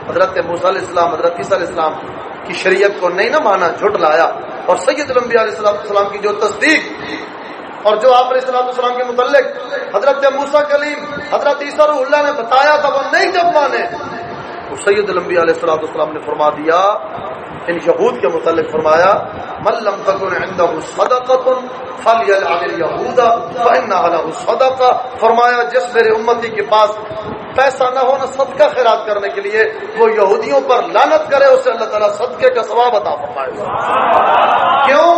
حضرت موسیٰ علیہ السلام، حضرت عیسیٰ علیہ السلام کی شریعت کو نہیں نہ مانا جھٹ لایا اور سید الانبیاء علیہ السلام کی جو تصدیق اور جو آپ علیہ السلام کے متعلق حضرت موسا کلیم، حضرت عیسر اللہ نے بتایا تھا، وہ نہیں جب مانے۔ تو سید الانبیاء علیہ السلام السلام نے فرما دیا ان یہود کے متعلق فرمایا ملم تکن عنده صدقه فليلعن اليهود فانها له صدقه فرمایا، جس میرے امتی کے پاس پیسہ نہ ہونا صدقہ خیرات کرنے کے لیے، وہ یہودیوں پر لانت کرے، اسے اللہ تعالیٰ صدقے کا ثواب عطا فرمائے۔ کیوں؟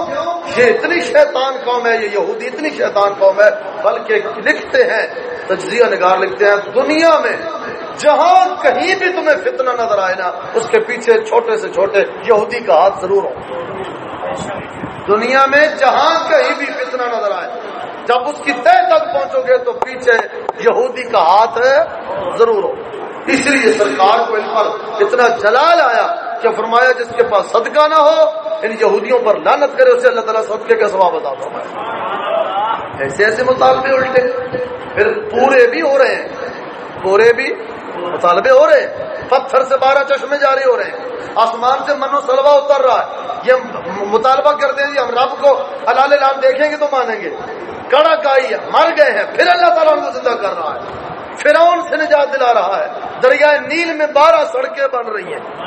یہ اتنی شیطان قوم ہے، یہ یہودی اتنی شیطان قوم ہے، بلکہ لکھتے ہیں، تجزیہ نگار لکھتے ہیں، دنیا میں جہاں کہیں بھی تمہیں فتنہ نظر آئے نا، اس کے پیچھے چھوٹے سے چھوٹے یہودی کا ہاتھ ضرور ہو۔ دنیا میں جہاں کہیں بھی فتنہ نظر آئے۔ جب اس کی طے تک پہنچو گے تو پیچھے یہودی کا ہاتھ ضرور ہو۔ اس لیے سرکار کو ان پر اتنا جلال آیا کہ فرمایا جس کے پاس صدقہ نہ ہو، ان یہودیوں پر لانت کرے، اسے اللہ تعالیٰ صدقے کا سواب بتا فرمایا ایسے ایسے مطالبے الٹے۔ پھر پورے بھی ہو رہے ہیں۔ پورے بھی مطالبے ہو رہے ہیں۔ پتھر سے بارہ چشمے جاری ہو رہے ہیں۔ آسمان سے منو سلوا اتر رہا ہے۔ یہ مطالبہ کرتے ہیں جی ہم۔ رب کو حلال لال دیکھیں گے تو مانیں گے۔ کڑک آئی ہے، مر گئے ہیں۔ پھر اللہ تعالیٰ ان کو زندہ کر رہا ہے۔ فرعون سے نجات دلا رہا ہے۔ دریائے نیل میں بارہ سڑکیں بن رہی ہیں۔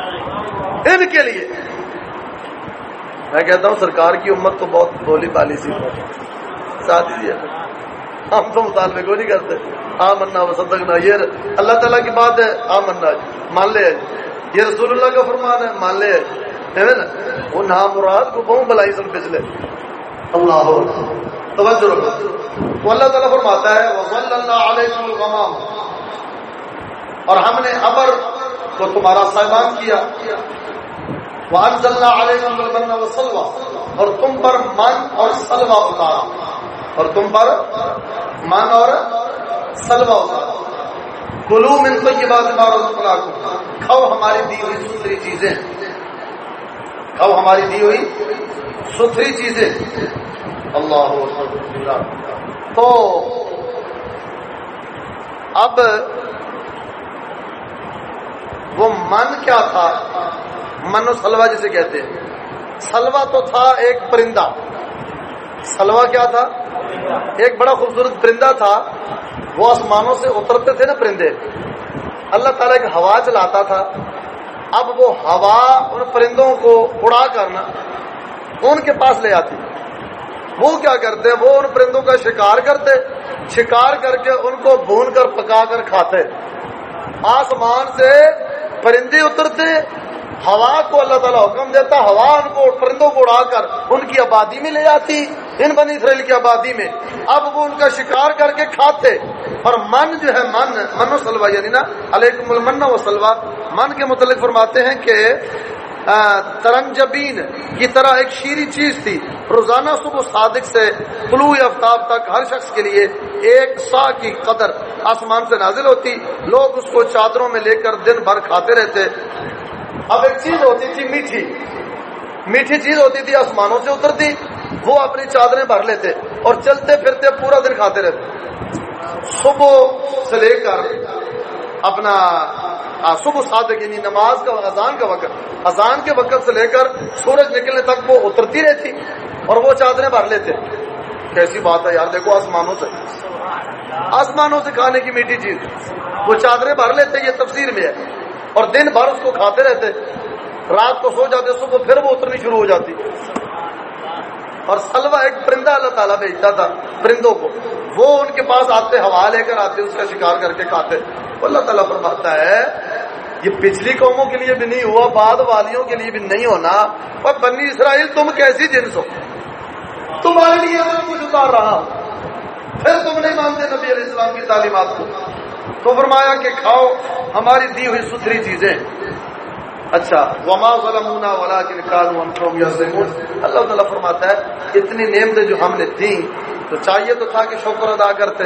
ان کے لیے۔ میں کہتا ہوں، سرکار کی امت تو بہت بولی بالی سی ساتھ ہی ہم تو مطالبے کو نہیں کرتے۔ آ منا وہ صدقنا، یہ اللہ تعالیٰ کی بات ہے آ منا جی، مان لے جی۔ یہ رسول اللہ کا فرمان ہے، مان لے جی۔ وہ نام مراد کو بہت بلائی سن پچھلے۔ اللہ توجہ رکھو۔ تو اللہ تعالیٰ فرماتا ہے وصل اللہ علیہ الغمام۔ اور ہم نے ابر کو تمہارا صاحبان کیا۔ وانزل اللہ علیہ المن وسلوا اور تم پر من اور سلوا اتارا اور تم پر من اور سلوا اتارا کلو من طیبات ما رزقناکم کھاؤ ہماری دی ہوئی ستھری چیزیں۔ کھاؤ ہماری دی ہوئی ستھری چیزیں۔ اللہ تو اب وہ من کیا تھا؟ من و سلوا جسے کہتے ہیں۔ سلوا تو تھا ایک پرندہ۔ سلوا کیا تھا؟ ایک بڑا خوبصورت پرندہ تھا، وہ آسمانوں سے اترتے تھے نا پرندے۔ اللہ تعالیٰ ایک ہوا چلاتا تھا۔ اب وہ ہوا ان پرندوں کو اڑا کرنا ان کے پاس لے آتی۔ وہ کیا کرتے؟ وہ ان پرندوں کا شکار کرتے، شکار کر کے ان کو بھون کر پکا کر کھاتے۔ آسمان سے پرندے اترتے ہوا کو اللہ تعالیٰ حکم دیتا ہوا ان کو پرندوں کو اڑا کر ان کی آبادی میں لے جاتی ان بنی اسرائیل کی آبادی میں۔ اب وہ ان کا شکار کر کے کھاتے۔ اور من جو ہے، من من و سلوا یعنی نا، علیکم المن و سلوا من کے متعلق فرماتے ہیں کہ ترنجبین، کی طرح ایک شیری چیز تھی۔ روزانہ صبح صادق سے طلوع آفتاب تک ہر شخص کے لیے ایک سا کی قدر آسمان سے نازل ہوتی۔ لوگ اس کو چادروں میں لے کر دن بھر کھاتے رہتے۔ اب ایک چیز ہوتی تھی میٹھی۔ میٹھی چیز ہوتی تھی، آسمانوں سے اترتی، وہ اپنی چادریں بھر لیتے اور چلتے پھرتے پورا دن کھاتے رہتے۔ صبح سے لے کر اپنا صبح صادق یعنی نماز کا، اذان کا وقت، اذان کے وقت سے لے کر سورج نکلنے تک وہ اترتی رہتی اور وہ چادریں بھر لیتے۔ کیسی بات ہے یار، دیکھو آسمانوں سے۔ آسمانوں سے کھانے کی میٹھی چیز۔ وہ چادریں بھر لیتے، یہ تفسیر میں ہے۔ اور دن بھر اس کو کھاتے رہتے، رات کو سو جاتے، صبح پھر وہ اترنی شروع ہو جاتی۔ اور سلوا ایک پرندہ اللہ تعالیٰ بھیجتا تھا پرندوں کو۔ وہ ان کے پاس آتے، ہوا لے کر آتے، اس کا شکار کر کے کھاتے۔ اللہ تعالیٰ فرماتا ہے، یہ پچھلی قوموں کے لیے بھی نہیں ہوا، بعد والیوں کے لیے بھی نہیں ہونا۔ اور بنی اسرائیل، تم کیسی جنس ہو؟ تمہارے لیے میں کچھ اتار رہا پھر تم نہیں مانتے نبی علیہ السلام کی تعلیمات کو۔ تو فرمایا کہ کھاؤ، ہماری دی ہوئی ستھری چیزیں۔ اچھا وما ظلمونا ولكن كانوا انفسهم يظلمون۔ اللہ تعالیٰ فرماتا ہے، اتنی نعمتیں جو ہم نے دی تو چاہیے تو تھا کہ شکر ادا کرتے۔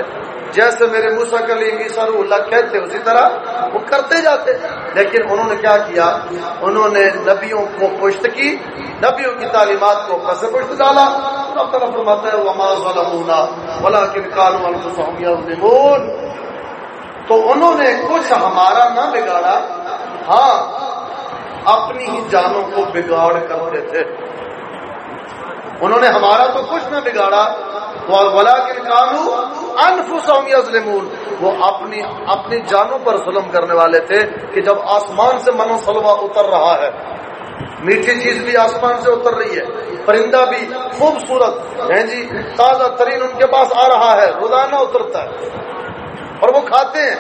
جیسے میرے موسا کلیم عیسیٰ روح اللہ کہتے، اسی طرح وہ کرتے جاتے۔ لیکن انہوں نے کیا کیا؟ انہوں نے نبیوں کو پشت کی، نبیوں کی تعلیمات کو پس پشت ڈالا۔ اللہ تعالیٰ فرماتا ہے، وما ظلمونا ولكن كانوا انفسهم يظلمون۔ تو انہوں نے کچھ ہمارا نہ بگاڑا ہاں اپنی ہی جانوں کو بگاڑ کرتے تھے۔ انہوں نے ہمارا تو کچھ نہ بگاڑا ولا کے کانو انفسمون وہ اپنی اپنی جانوں پر ظلم کرنے والے تھے کہ جب آسمان سے منو سلوا اتر رہا ہے، میٹھی چیز بھی آسمان سے اتر رہی ہے، پرندہ بھی خوبصورت ہے جی تازہ ترین ان کے پاس آ رہا ہے، روزانہ اترتا ہے۔ اور وہ کھاتے ہیں،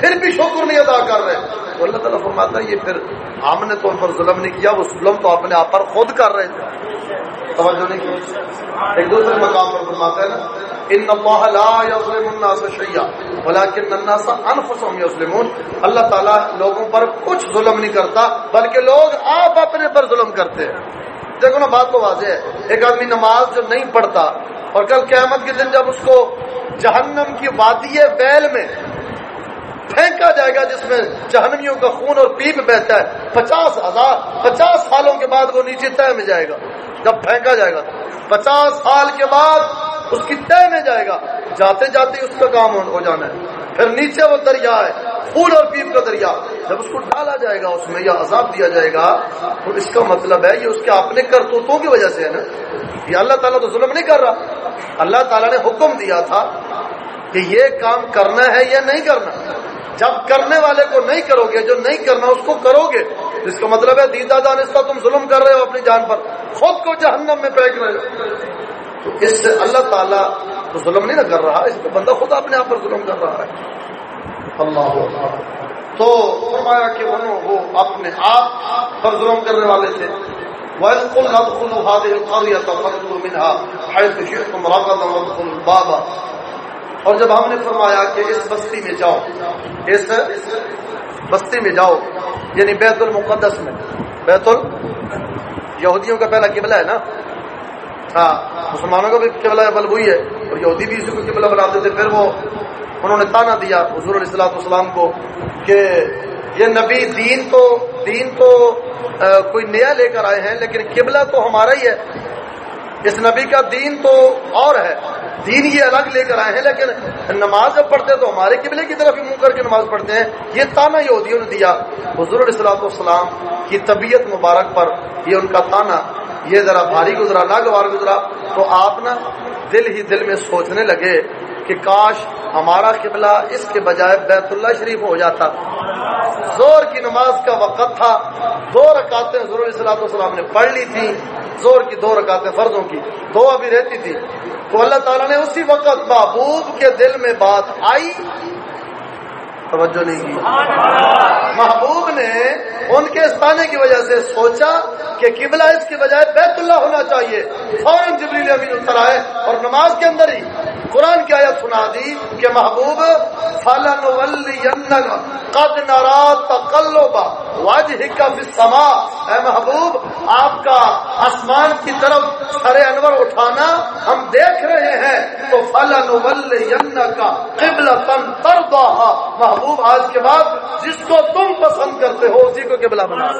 پھر بھی شکر نہیں ادا کر رہے۔ تو اللہ تعالیٰ فرماتا ہے، یہ پھر ہم نے تو ان پر ظلم نہیں کیا، وہ ظلم تو اپنے آپ پر خود کر رہے تھے۔ توجہ نہیں کی؟ ایک دوسرے مقام پر فرماتا ہے نا، ان اللہ لا یظلم الناس شیئا ولكن الناس انفسهم یظلمون۔ اللہ تعالیٰ لوگوں پر کچھ ظلم نہیں کرتا، بلکہ لوگ آپ اپنے پر ظلم کرتے ہیں۔ دیکھو نا بات تو واضح ہے۔ ایک آدمی نماز جو نہیں پڑھتا اور کل قیامت کے دن جب اس کو جہنم کی وادی بیل میں پھینکا جائے گا جس میں جہنمیوں کا خون اور پیپ بہتا ہے، پچاس ہزار، پچاس سالوں کے بعد وہ نیچے طے میں جائے گا۔ جب پھینکا جائے گا، پچاس سال کے بعد اس کی طے میں جائے گا۔ جاتے جاتے اس کا کام ہو جانا ہے۔ پھر نیچے وہ دریا ہے، پھول اور پیپ کا دریا۔ جب اس کو ڈالا جائے گا، اس میں یا عذاب دیا جائے گا، تو اس کا مطلب ہے یہ اس کے اپنے کرتوتوں کی وجہ سے ہے نا۔ یہ اللہ تعالیٰ تو ظلم نہیں کر رہا۔ اللہ تعالیٰ نے حکم دیا تھا کہ یہ کام کرنا ہے یا نہیں کرنا۔ جب کرنے والے کو نہیں کرو گے، جو نہیں کرنا، اس کو کرو گے۔ اس کا مطلب ہے دیدا دانستہ تم ظلم کر رہے ہو اپنی جان پر۔ خود کو جہنم میں پھینک رہے ہو۔ تو اس سے اللہ تعالیٰ تو ظلم نہیں نہ کر رہا، اس کو بندہ خود اپنے آپ پر ظلم کر رہا ہے۔ اللہ تو فرمایا کہ انہوں وہ اپنے آپ پر ظلم کرنے والے تھے۔ وَيَقُلْ اور جب ہم نے فرمایا کہ اس بستی میں جاؤ، اس بستی میں جاؤ یعنی بیت المقدس میں۔ بیت ال یہودیوں کا پہلا قبلہ ہے نا؟ ہاں مسلمانوں کا بھی قبلہ بل وہی ہے۔ اور یہودی بھی اسی کو قبلہ بناتے تھے پھر وہ انہوں نے تانا دیا حضور علیہ السلاۃ والسلام کو کہ یہ نبی دین تو دین تو کوئی نیا لے کر آئے ہیں، لیکن قبلہ تو ہمارا ہی ہے۔ اس نبی کا دین تو اور ہے۔ دین یہ الگ لے کر آئے ہیں، لیکن نماز جب پڑھتے ہیں تو ہمارے قبلے کی طرف ہی منہ کر کے نماز پڑھتے ہیں۔ یہ تانا یہودیوں نے دیا۔ حضور علیہ السلاۃ والسلام کی طبیعت مبارک پر یہ ان کا تانا یہ ذرا بھاری گزرا ناگوار گزرا، تو آپ نا دل ہی دل میں سوچنے لگے کہ کاش ہمارا قبلہ اس کے بجائے بیت اللہ شریف ہو جاتا۔ زور کی نماز کا وقت تھا، دو رکاتیں ضرور صلاح والسلام نے پڑھ لی تھی زور کی دو رکاتیں فرضوں کی دو ابھی رہتی تھی۔ تو اللہ تعالیٰ نے اسی وقت محبوب کے دل میں بات آئی توجہ نہیں کی۔ محبوب نے ان کے استانے کی وجہ سے سوچا کہ قبلہ اس کے بجائے بیت اللہ ہونا چاہیے۔ فوراً جبریل امین اتر آئے اور نماز کے اندر ہی قرآن کی آیت سنا دی کہ محبوب فلن قد نرا تقلبا وجهك في السماء۔ اے محبوب، آپ کا آسمان کی طرف سر انور اٹھانا ہم دیکھ رہے ہیں۔ تو فلن کا قبل تن محبوب آج کے بعد جس کو تم پسند کرتے ہو اسی کو قبلہ بنا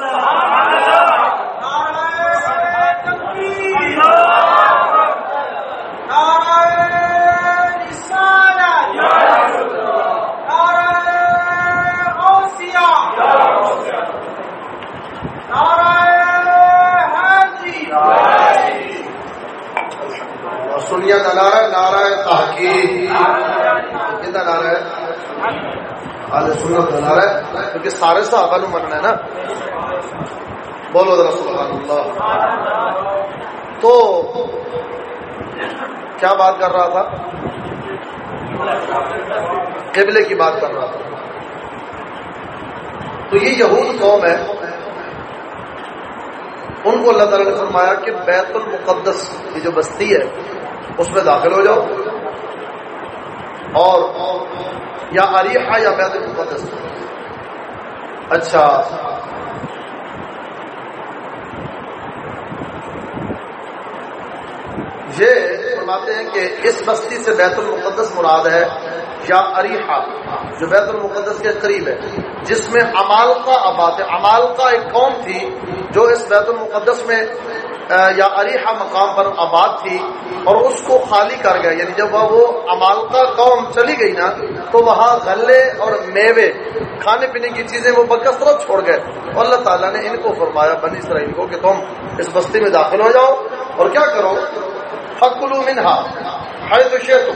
سنیا کا نعرہ ہے نعرہ ہے تحقیق کتنا نعرہ ہے آج سنت کا نعرہ ہے کیونکہ سارے صحابہ نو مننا ہے نا۔ بولو ذرا سبحان اللہ تو کیا بات کر رہا تھا؟ قبلے کی بات کر رہا تھا۔ تو یہ یہود قوم ہے، ان کو اللہ تعالیٰ نے فرمایا کہ بیت المقدس کی جو بستی ہے، اس میں داخل ہو جاؤ۔ اور یا عریحہ یا بیت المقدس۔ اچھا۔ یہ فرماتے ہیں کہ اس بستی سے بیت المقدس مراد ہے یا اریحا، جو بیت المقدس کے قریب ہے، جس میں امال کا آباد ہے۔ امال کا ایک قوم تھی جو اس بیت المقدس میں یا اریحا مقام پر آباد تھی اور اس کو خالی کر گیا یعنی جب وہ امال کا قوم چلی گئی نا، تو وہاں غلے اور میوے، کھانے پینے کی چیزیں وہ بکثرت چھوڑ گئے۔ اور اللہ تعالیٰ نے ان کو فرمایا، بنی اسرائیل کو کہ تم اس بستی میں داخل ہو جاؤ اور کیا کرو؟ فکلو منہا ہے تو شیتو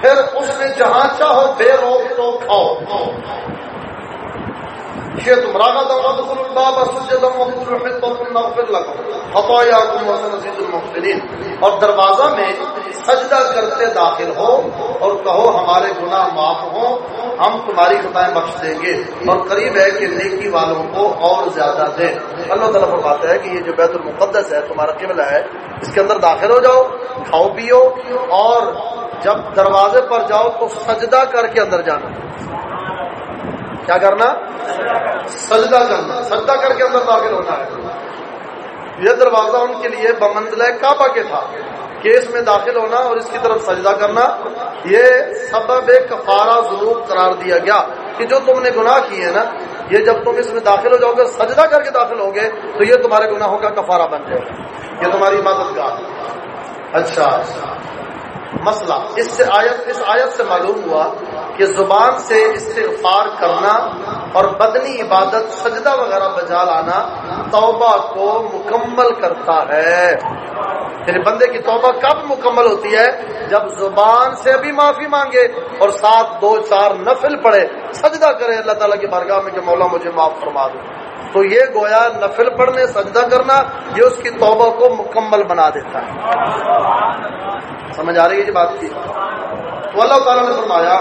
پھر اس میں جہاں چاہو بے روک تو کھاؤ۔ یہ تم راگا الباب سجدم وقت الحمد نغفر لكم خطاياكم وسنزيد المحسنين اور دروازہ میں سجدہ کرتے داخل ہو اور کہو ہمارے گناہ معاف ہوں، ہم تمہاری خطائیں بخش دیں گے۔ اور قریب ہے کہ نیکی والوں کو اور زیادہ دیں۔ اللہ تعالیٰ فرماتا ہے کہ یہ جو بیت المقدس ہے، تمہارا قبلہ ہے، اس کے اندر داخل ہو جاؤ، کھاؤ، پیو۔ اور جب دروازے پر جاؤ تو سجدہ کر کے اندر جانا۔ کیا کرنا؟ سجدہ کرنا۔ سجدہ کر کے اندر داخل ہونا ہے۔ یہ دروازہ ان کے لیے بمنزل کعبہ کے تھا۔ کہ اس میں داخل ہونا اور اس کی طرف سجدہ کرنا، یہ سبب کفارہ ضرور قرار دیا گیا کہ جو تم نے گناہ کیے نا، یہ جب تم اس میں داخل ہو جاؤ گے، سجدہ کر کے داخل ہوگے، تو یہ تمہارے گناہوں کا کفارہ بن جائے گا۔ یہ تمہاری عبادت گاہ اچھا۔ مسئلہ۔ اس سے آیت اس آیت سے معلوم ہوا کہ زبان سے استغفار کرنا اور بدنی عبادت، سجدہ وغیرہ بجا لانا توبہ کو مکمل کرتا ہے۔ یعنی بندے کی توبہ کب مکمل ہوتی ہے؟ جب زبان سے بھی معافی مانگے اور ساتھ دو چار نفل پڑے سجدہ کرے، اللہ تعالیٰ کی بارگاہ میں کہ مولا مجھے معاف فرما دو تو یہ گویا نفل پڑھنے، سجدہ کرنا، یہ اس کی توبہ کو مکمل بنا دیتا ہے۔ سمجھ آ رہی ہے یہ بات کی؟ تو اللہ تعالیٰ نے فرمایا،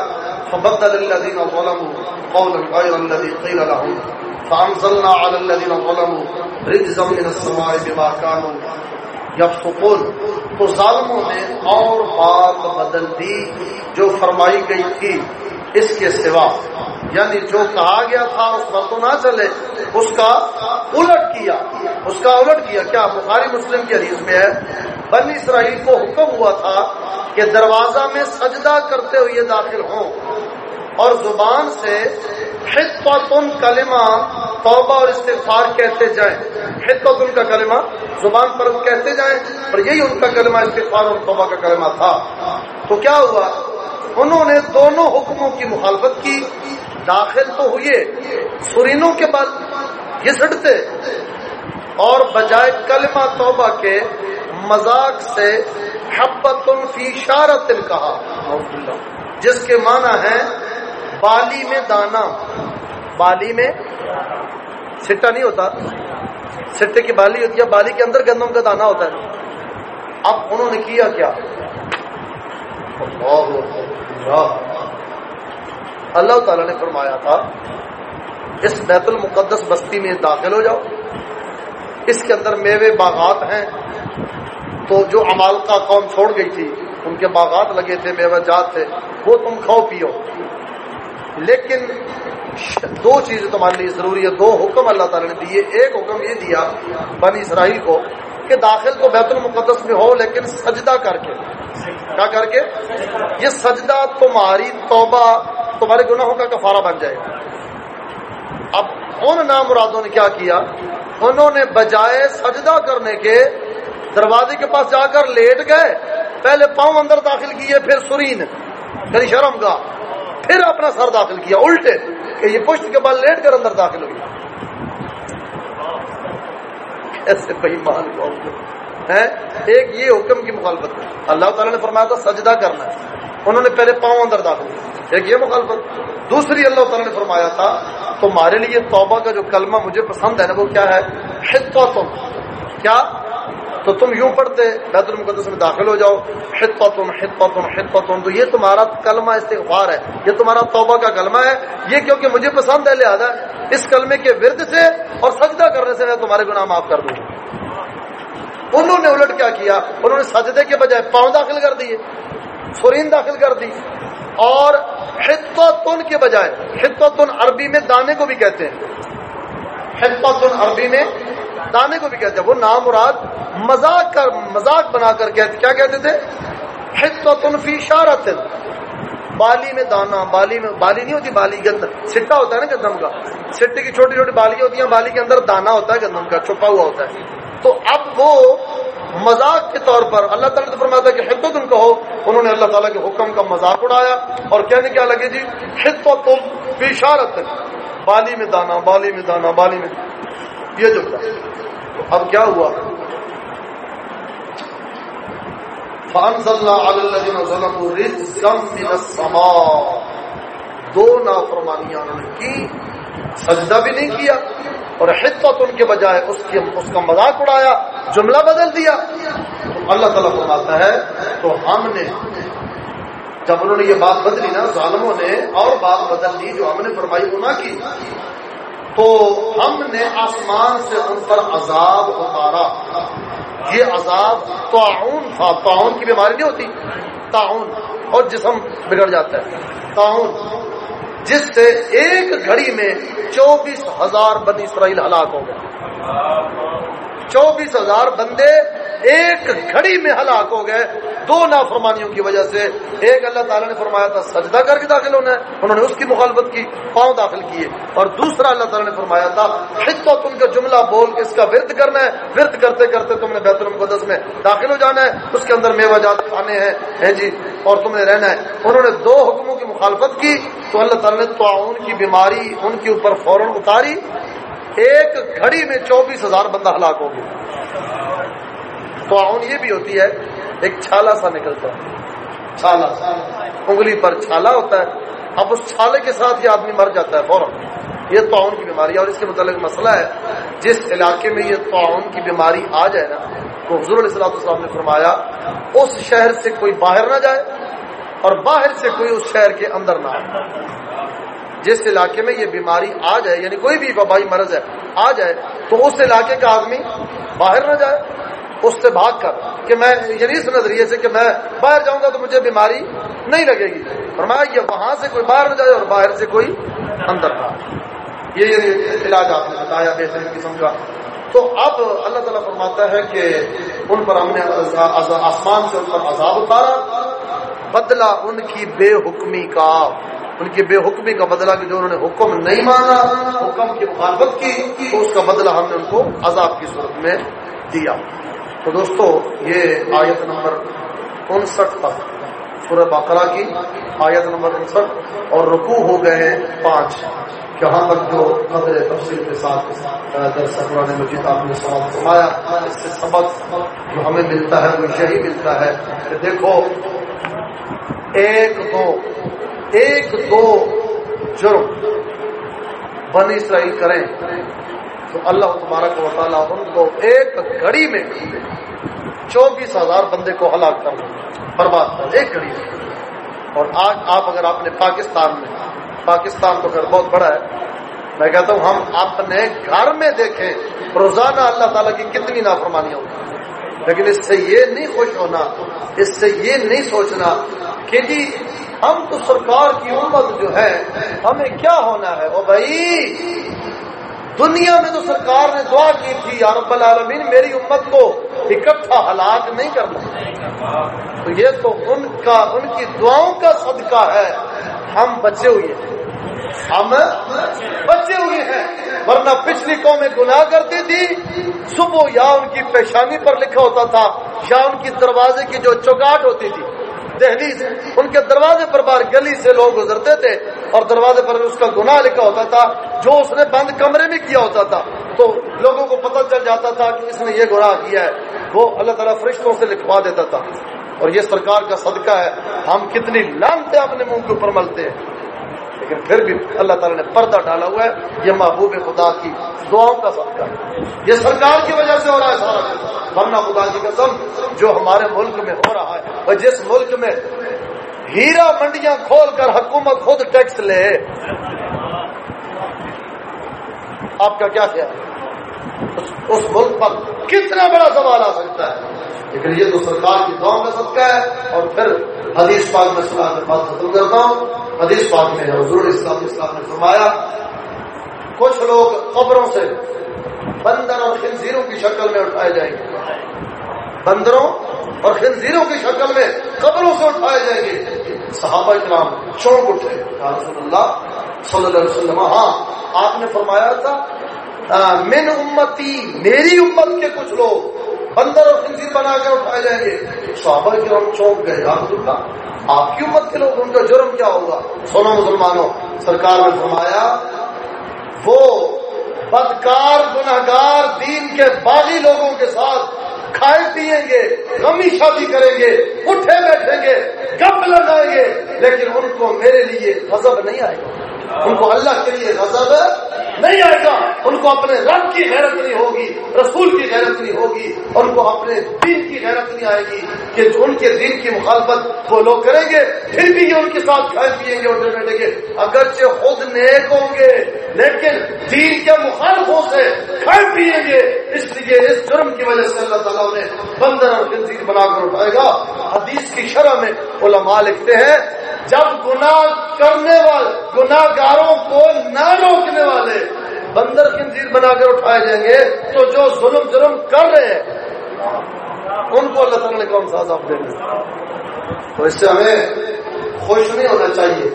فبدل الذين ظلموا قولا غير الذي قيل لهم فانزلنا على الذين ظلموا رجزا من السماء بما كانوا تو ظالموں نے اور بات بدل دی، جو فرمائی گئی تھی۔ اس کے سوا۔ یعنی جو کہا گیا تھا، اس پر تو نہ چلے۔ اس کا الٹ کیا۔ اس کا الٹ کیا۔ کیا بخاری مسلم کی حدیث میں ہے؟ بنی اسرائیل کو حکم ہوا تھا کہ دروازہ میں سجدہ کرتے ہوئے داخل ہوں۔ اور زبان سے خطن کلمہ توبہ اور استغفار کہتے جائیں۔ خطن کا کلمہ زبان پر کہتے جائیں، اور یہی ان کا کلمہ استغفار اور توبہ کا کلمہ تھا۔ تو کیا ہوا؟ انہوں نے دونوں حکموں کی مخالفت کی۔ داخل تو ہوئے۔ سرینوں کے بعد گھسٹتے اور بجائے کلمہ توبہ کے مذاق سے حبت فی شارت کہا۔ جس کے معنی ہے بالی میں دانا۔ بالی میں سٹا نہیں ہوتا۔ سٹے کی بالی ہوتی ہے، بالی کے اندر گندم کا دانا ہوتا ہے۔ اب انہوں نے کیا کیا؟ اللہ تعالی نے فرمایا تھا، اس بیت المقدس بستی میں داخل ہو جاؤ۔ اس کے اندر میوے باغات ہیں۔ تو جو امال کا قوم چھوڑ گئی تھی، ان کے باغات لگے تھے بے وجات تھے، وہ تم کھاؤ، پیو۔ لیکن دو چیزیں تمہارے لیے ضروری ہے دو حکم اللہ تعالی نے دیے۔ ایک حکم یہ دیا، بنی اسرائیل کو کہ داخل تو بیت المقدس میں ہو، لیکن سجدہ کر کے۔ کیا کر کے؟ یہ سجدہ تمہاری توبہ، تمہارے گناہوں کا کفارہ بن جائے گا۔ اب ان نام مرادوں نے کیا کیا؟ انہوں نے بجائے سجدہ کرنے کے دروازے کے پاس جا کر لیٹ گئے۔ پہلے پاؤں اندر داخل کیے، پھر سرین یعنی شرم کا پھر اپنا سر داخل کیا، الٹے کہ یہ پشت کے بعد لیٹ کر اندر داخل ہوئی ایسے بےمان مان ہے ایک یہ حکم کی مخالفت اللہ تعالیٰ نے فرمایا تھا، سجدہ کرنا ہے۔ انہوں نے پہلے پاؤں اندر داخل کیا۔ ایک یہ مخالفت۔ دوسری اللہ تعالیٰ نے فرمایا تھا، تمہارے لیے توبہ کا جو کلمہ مجھے پسند ہے نا، وہ کیا ہے؟ حصہ کیا؟ تو تم یوں پڑھتے، بیت المقدس میں داخل ہو جاؤ خطہ تم خطہ تم تم تو یہ تمہارا کلمہ استغفار ہے، یہ تمہارا توبہ کا کلمہ ہے، یہ کیونکہ مجھے پسند ہے، لہذا اس کلمے کے ورد سے اور سجدہ کرنے سے میں تمہارے گناہ معاف کر دوں انہوں نے الٹ کیا کیا، انہوں نے سجدے کے بجائے پاؤں داخل کر دیے سورین داخل کر دی، اور خطہ کے بجائے خطہ عربی میں دانے کو بھی کہتے ہیں۔ خطہ عربی میں دانے کو بھی کہتے ہیں۔ وہ نام مراد مزاق کر مزاق بنا کر کہتے کیا کہتے تھے؟ خطہ فی شارت بالی میں دانا، بالی میں بالی نہیں ہوتی، بالی کے اندر۔ چھٹا ہوتا ہے نا گندم کا۔ چھٹے کی چھوٹی چھوٹی بالی ہوتی ہیں، بالی کے اندر دانا ہوتا ہے، گندم کا چھپا ہوا ہوتا ہے۔ تو اب وہ مذاق کے طور پر اللہ تعالیٰ نے فرمایا تھا کہ حدت ان کہو انہوں نے اللہ تعالیٰ کے حکم کا مذاق اڑایا۔ اور کہنے کیا لگے جی؟ خط و شارت بالی میں دانا، بالی میں دانا، بالی میں یہ جو اب کیا ہوا؟ دو نافرمانیاں انہوں نے کی، سجدہ بھی نہیں کیا اور حدت ان کے بجائے اس کی اس کا مذاق اڑایا، جملہ بدل دیا۔ اللہ تعالیٰ فرماتا ہے، تو ہم نے جب انہوں نے یہ بات بدلی نا، ظالموں نے اور بات بدل دی جو ہم نے فرمائی وہ نہ کی۔ تو ہم نے آسمان سے ان پر عذاب اتارا۔ یہ عذاب تعاون تھا۔ تعاون کی بیماری نہیں ہوتی۔ تعاون اور جسم بگڑ جاتا ہے۔ تعاون جس سے ایک گھڑی میں چوبیس ہزار بنی اسرائیل ہلاک ہو گئے۔ چوبیس ہزار بندے ایک گھڑی میں ہلاک ہو گئے۔ دو نافرمانیوں کی وجہ سے ایک اللہ تعالیٰ نے فرمایا تھا، سجدہ کر کے داخل ہونا ہے۔ انہوں نے اس کی مخالفت کی، پاؤں داخل کیے۔ اور دوسرا اللہ تعالیٰ نے فرمایا تھا خطہ تم کا جملہ بول کے اس کا ورد کرنا ہے۔ ورد کرتے کرتے تم نے بیت المقدس میں داخل ہو جانا ہے۔ اس کے اندر میوہ جات کھانے ہیں۔ جی اور تم نے رہنا ہے۔ انہوں نے دو حکموں کی مخالفت کی۔ تو اللہ تعالیٰ نے تعاون کی بیماری ان کے اوپر فوراً اتاری۔ ایک گھڑی میں چوبیس ہزار بندہ ہلاک ہو گیا تو یہ بھی ہوتی ہے، ایک چھالا سا نکلتا ہے۔ چھالا۔ انگلی پر چھالا ہوتا ہے۔ اب اس چھالے کے ساتھ یہ آدمی مر جاتا ہے فوراً۔ یہ تعاون کی بیماری ہے اور اس کے متعلق مسئلہ ہے۔ جس علاقے میں یہ تعاون کی بیماری آ جائے نا، تو حضور علیہ السلام صاحب نے فرمایا، اس شہر سے کوئی باہر نہ جائے اور باہر سے کوئی اس شہر کے اندر نہ آئے۔ جس علاقے میں یہ بیماری آ جائے یعنی کوئی بھی وبائی مرض ہے، آ جائے، تو اس علاقے کا آدمی باہر نہ جائے، اس سے بھاگ کر کہ میں یعنی اس نظریے سے کہ میں باہر جاؤں گا تو مجھے بیماری نہیں لگے گی۔ فرمایا یہ وہاں سے کوئی باہر نہ جائے اور باہر سے کوئی اندر نہ یہ یعنی علاج آپ نے بتایا بہترین قسم کا۔ تو اب اللہ تعالیٰ فرماتا ہے کہ ان پر ہم نے آسمان سے ان پر عذاب اتارا۔ بدلا ان کی بے حکمی کا۔ ان کی بے حکمی کا بدلہ کہ جو انہوں نے حکم نہیں مانا، حکم کی مخالفت کی، تو اس کا بدلہ ہم نے ان کو عذاب کی صورت میں دیا۔ تو دوستو، یہ آیت نمبر انسٹھ تک، سورہ بقرہ کی آیت نمبر انسٹھ، اور رکوع ہو گئے ہیں پانچ۔ یہاں تک جو قدر تفصیل کے ساتھ درس قرآن مجید آپ نے سوال فرمایا، اس سے سبق جو ہمیں ملتا ہے وہ یہی ملتا ہے کہ دیکھو، ایک دو ایک دو جرم بنی اسرائیل کریں تو اللہ تمہارا کو تعالیٰ ان کو ایک گھڑی میں چوبیس ہزار بندے کو ہلاک کر برباد کر ایک گھڑی میں۔ اور آج آپ اگر آپ نے پاکستان میں، پاکستان تو خیر بہت بڑا ہے، میں کہتا ہوں ہم اپنے گھر میں دیکھیں، روزانہ اللہ تعالیٰ کی کتنی نافرمانیاں ہوتی لیکن اس سے یہ نہیں خوش ہونا، اس سے یہ نہیں سوچنا کہ جی ہم تو سرکار کی امت جو ہے، ہمیں کیا ہونا ہے؟ وہ بھائی، دنیا میں تو سرکار نے دعا کی تھی، یا رب العالمین، میری امت کو اکٹھا ہلاک نہیں کرنا۔ تو یہ تو ان کا، ان کی دعاؤں کا صدقہ ہے۔ ہم بچے ہوئے ہیں۔ ہم بچے ہوئے ہیں۔ ورنہ پچھلی قومیں گناہ کرتی تھی۔ صبح یا ان کی پیشانی پر لکھا ہوتا تھا، یا ان کی دروازے کی جو چوکاٹ ہوتی تھی۔ دہلی سے، ان کے دروازے پر باہر گلی سے لوگ گزرتے تھے اور دروازے پر اس کا گناہ لکھا ہوتا تھا، جو اس نے بند کمرے میں کیا ہوتا تھا۔ تو لوگوں کو پتہ چل جاتا تھا کہ اس نے یہ گناہ کیا ہے۔ وہ اللہ تعالیٰ فرشتوں سے لکھوا دیتا تھا۔ اور یہ سرکار کا صدقہ ہے۔ ہم کتنی لانتے اپنے منہ کے اوپر ملتے ہیں۔ لیکن پھر بھی اللہ تعالیٰ نے پردہ ڈالا ہوا ہے۔ یہ محبوب خدا کی دعاؤں کا صدقہ ہے۔ یہ سرکار کی وجہ سے ہو رہا ہے سارا ورنہ خدا کی قسم جو ہمارے ملک میں ہو رہا ہے اور جس ملک میں ہیرا منڈیاں کھول کر حکومت خود ٹیکس لے، آپ کا کیا خیال اس اس ملک پر کتنا بڑا سوال آ سکتا ہے؟ لیکن یہ تو سرکار کی دعاؤں کا صدقہ ہے، اور پھر حدیث پاک میں صلاح میں بات ختم کرتا ہوں۔ حدیث پاک میں حضور اسلام اسلام نے فرمایا، کچھ لوگ قبروں سے بندر اور خنزیروں کی شکل میں اٹھائے جائیں گے۔ بندروں اور خنزیروں کی شکل میں قبروں سے اٹھائے جائیں گے۔ صحابہ کرام چونک اٹھے رسول اللہ صلی اللہ علیہ وسلم ہاں آپ نے فرمایا تھا من امتی، میری امت کے کچھ لوگ بندر اور خنزیر بنا کے اٹھائے جائیں گے۔ صحابہ کرام چونک گئے اللہ، آپ کی امت کے لوگ، ان کا جرم کیا ہوگا؟ سونا مسلمانوں، سرکار نے فرمایا، وہ بدکار گناگار دین کے باغی لوگوں کے ساتھ کھائے پیئیں گے، غمی شادی کریں گے، اٹھے بیٹھیں گے، گپ لگائیں گے، لیکن ان کو میرے لیے غضب نہیں آئے گا۔ ان کو اللہ کے لیے غضب نہیں آئے گا۔ ان کو اپنے رب کی غیرت نہیں ہوگی، رسول کی غیرت نہیں ہوگی، ان کو اپنے دین کی غیرت نہیں آئے گی کہ ان کے دین کی مخالفت وہ لوگ کریں گے، پھر بھی یہ ان کے ساتھ کھائے پیئیں گے اٹھے بیٹھیں گے اگرچہ خود نیک ہوں گے، لیکن دین کے مخالفوں سے کھائے پیئیں گے اس لیے اس جرم کی وجہ سے اللہ تعالیٰ نے بندر اور خنزیر بنا کر اٹھائے گا۔ حدیث کی شرح میں علماء لکھتے ہیں، جب گناہ کرنے والے، گناہ گاروں کو نہ روکنے والے۔ بندر خنزیر بنا کر اٹھائے جائیں گے تو جو ظلم ظلم کر رہے ہیں، ان کو اللہ تعالیٰ نے کون سا عذاب دیں گے تو اس سے ہمیں خوش نہیں ہونا چاہیے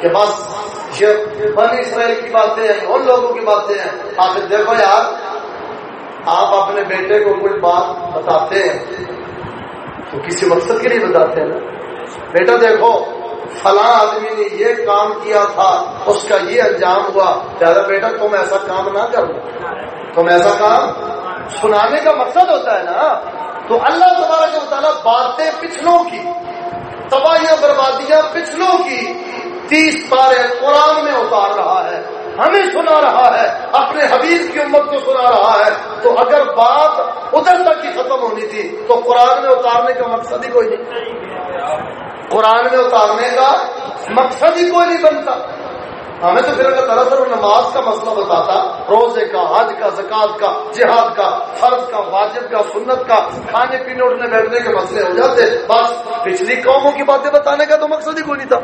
کہ بس یہ بنی اسرائیل کی باتیں ہیں، ان لوگوں کی باتیں ہیں۔ آپ دیکھو یار، آپ اپنے بیٹے کو کوئی بات بتاتے ہیں تو کسی مقصد کے لیے بتاتے ہیں نا؟ بیٹا دیکھو فلاں آدمی نے یہ کام کیا تھا، اس کا یہ انجام ہوا زیادہ بیٹا، تم ایسا کام نہ کرو۔ تم ایسا کام سنانے کا مقصد ہوتا ہے نا؟ تو اللہ تبارک کے مطالعہ باتیں پچھلوں کی، تباہیاں، بربادیاں پچھلوں کی تیس پارے قرآن میں اتار رہا ہے، ہمیں سنا رہا ہے، اپنے حبیب کی امت کو سنا رہا ہے۔ تو اگر بات ادھر تک ہی ختم ہونی تھی، تو قرآن میں اتارنے کا مقصد ہی کوئی نہیں۔ قرآن میں اتارنے کا مقصد ہی کوئی نہیں بنتا۔ ہمیں تو پھر اگر دراصل نماز کا مسئلہ بتاتا، روزے کا، حج کا زکات کا، جہاد کا، فرض کا، واجب کا، سنت کا، کھانے پینے، اٹھنے، بیٹھنے کے مسئلے ہو جاتے۔ بس، پچھلی قوموں کی باتیں بتانے کا تو مقصد ہی کوئی نہیں تھا۔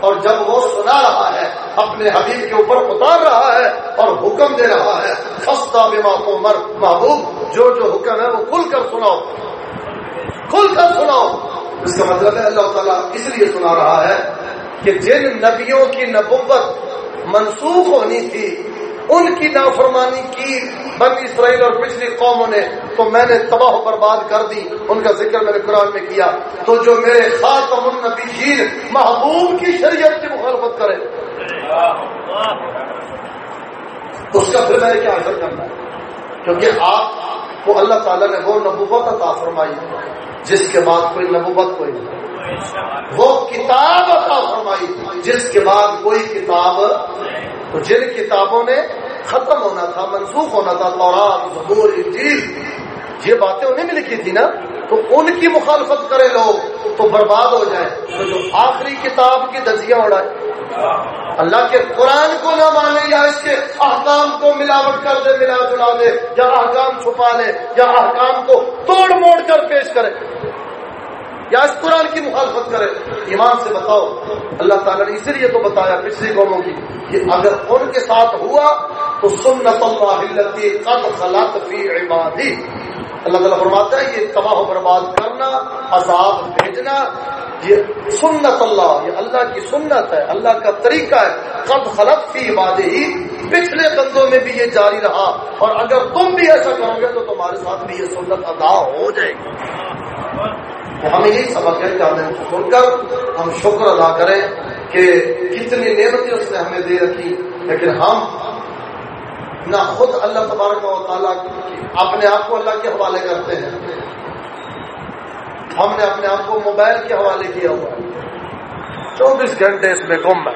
اور جب وہ سنا رہا ہے، اپنے حبیب کے اوپر اتار رہا ہے اور حکم دے رہا ہے خستہ بما محبوب، جو جو حکم ہے وہ کھل کر سناؤ۔ کھل کر سناؤ۔ اس کا مطلب ہے اللہ تعالیٰ اس لیے سنا رہا ہے کہ جن نبیوں کی نبوت منسوخ ہونی تھی، ان کی نافرمانی کی بنی اسرائیل اور پچھلی قوموں نے، تو میں نے تباہ برباد کر دی، ان کا ذکر میں نے قرآن میں کیا۔ تو جو میرے خاتم النبیین محبوب کی شریعت کی مخالفت کرے۔ اس کا پھر میں نے کیا اثر کرنا؟ ہے کیونکہ آپ کو اللہ تعالیٰ نے وہ نبوت عطا فرمائی۔ جس کے بعد کوئی نبوت کوئی نہیں۔ وہ کتاب عطا فرمائی، جس کے بعد کوئی کتاب تو جن کتابوں نے ختم ہونا تھا، منسوخ ہونا تھا زبور، انجیل یہ باتیں انہیں بھی لکھی تھی نا تو ان کی مخالفت کرے لوگ تو برباد ہو جائے۔ تو جو آخری کتاب کی دزیاں اڑائے۔ اللہ کے قرآن کو نہ مانے یا اس کے احکام کو ملاوٹ کر دے ملا جلا دے، یا احکام چھپا لے، یا احکام کو توڑ موڑ کر پیش کرے۔ یا اس قرآن کی مخالفت کرے۔ ایمان سے بتاؤ۔ اللہ تعالیٰ نے اسی لیے تو بتایا پچھلی قوموں کی کہ اگر ان کے ساتھ ہوا تو سنت اللہ قد خلط فی عبادی۔ اللہ تعالیٰ فرماتا ہے، یہ تباہ و برباد کرنا، عذاب بھیجنا، یہ سنت اللہ، یہ اللہ کی سنت ہے، اللہ کا طریقہ ہے۔ قد خلط فی عبادی ہی پچھلے بندوں میں بھی یہ جاری رہا۔ اور اگر تم بھی ایسا کرو گے تو تمہارے ساتھ بھی یہ سنت ادا ہو جائے گی۔ ہمیں یہی سبق ہے کہ ہمیں سن کر ہم شکر ادا کریں کہ کتنی نعمتیں اس نے ہمیں دے رکھی۔ لیکن ہم نہ خود اللہ تبارک و تعالیٰ اپنے آپ کو اللہ کے حوالے کرتے ہیں۔ ہم نے اپنے آپ کو موبائل کے حوالے کیا ہوا۔ ہے چوبیس گھنٹے اس میں گم ہے۔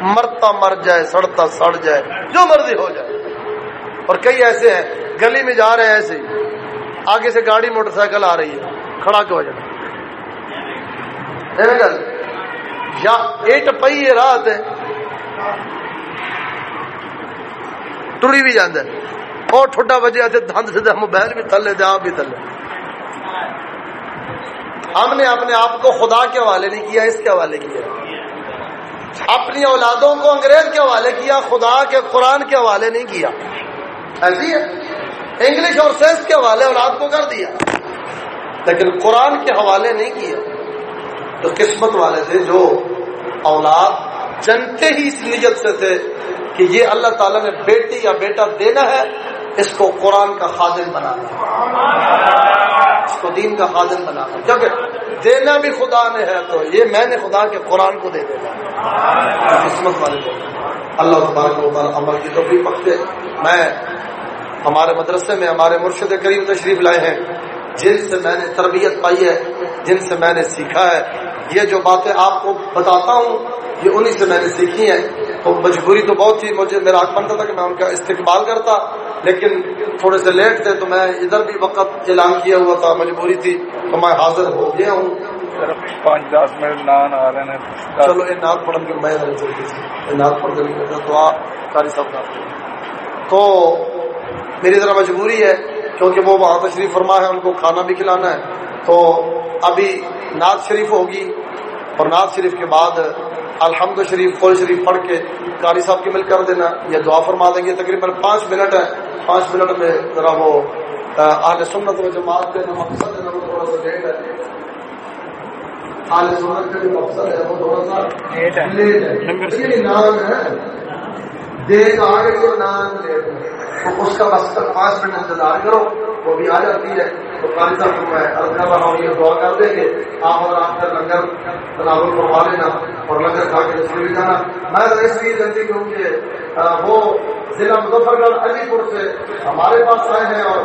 مرتا مر جائے، سڑتا سڑ جائے، جو مرضی ہو جائے۔ اور کئی ایسے ہیں، گلی میں جا رہے ہیں ایسے ہی۔ آگے سے گاڑی، موٹر سائیکل آ رہی ہے۔ کھڑا کی وجہ یا ایٹ پئی ہے رات ہے۔ ٹری بھی جانا اور ٹھڈا بجے آتے دند سے موبائل بھی تھلے دے آپ بھی تھلے ہم نے اپنے آپ کو خدا کے حوالے نہیں کیا، اس کے حوالے کیا۔ اپنی اولادوں کو انگریز کے حوالے کیا، خدا کے، قرآن کے حوالے نہیں کیا۔ ایسی ہے۔ انگلش اور سائنس کے حوالے اولاد کو کر دیا۔ لیکن قرآن کے حوالے نہیں کیا تو قسمت والے تھے جو اولاد جنتے ہی اس نیت سے تھے۔ کہ یہ اللہ تعالیٰ نے بیٹی یا بیٹا دینا ہے، اس کو قرآن کا خادم بنانا اس کو دین کا خادم بنانا کیونکہ دینا بھی خدا نے ہے تو یہ میں نے خدا کے قرآن کو دے دینا۔ قسمت والے کو اللہ تبارک عمل کی تو بھی پکتے میں ہمارے مدرسے میں ہمارے مرشد کریم تشریف لائے ہیں۔ جن سے میں نے تربیت پائی ہے، جن سے میں نے سیکھا ہے۔ یہ جو باتیں آپ کو بتاتا ہوں، یہ انہی سے میں نے سیکھی ہیں۔ مجبوری تو بہت تھی مجھے میرا حق بنتا تھا کہ میں ان کا استقبال کرتا لیکن تھوڑے سے لیٹ تھے تو میں ادھر بھی وقت اعلان کیا ہوا تھا مجبوری تھی تو میں حاضر ہو گیا ہوں۔ پانچ دس منٹ نان آ رہے ہیں۔ چلو یہ نعت پڑھ کے میں جلدی سے نعت پڑھ کے تو آپ صاحب تو میری ذرا مجبوری ہے کیونکہ وہ وہاں تشریف فرما ہے ان کو کھانا بھی کھلانا ہے۔ تو ابھی ناز شریف ہوگی اور ناز شریف کے بعد الحمد شریف فل شریف پڑھ کے قاری صاحب کی مل کر دینا یا دعا فرما دیں گے تقریباً پانچ منٹ ہے پانچ منٹ میں ذرا وہ آل سنت و جماعت کے مقصد ہے وہ تھوڑا سا لیٹ ہے۔ سنت کا جو مقصد ہے وہ تھوڑا سا لیٹ ہے۔ نام ہے دیکھ آ گئی نام لیٹ ہے تو اس کا بس پانچ منٹ انتظار کرو وہ بھی آ جاتی ہے۔ تو قاری صاحب کو میں۔ عرض کر رہا ہوں یہ دعا کر دیں گے آپ اور آپ کا لنگر تناول کروا لینا اور لنگر کھا کے اسکول بھی جانا۔ میں تو اس لیے جلدی کیوں کہ وہ ضلع مظفر گڑھ علی پور سے ہمارے پاس آئے ہیں اور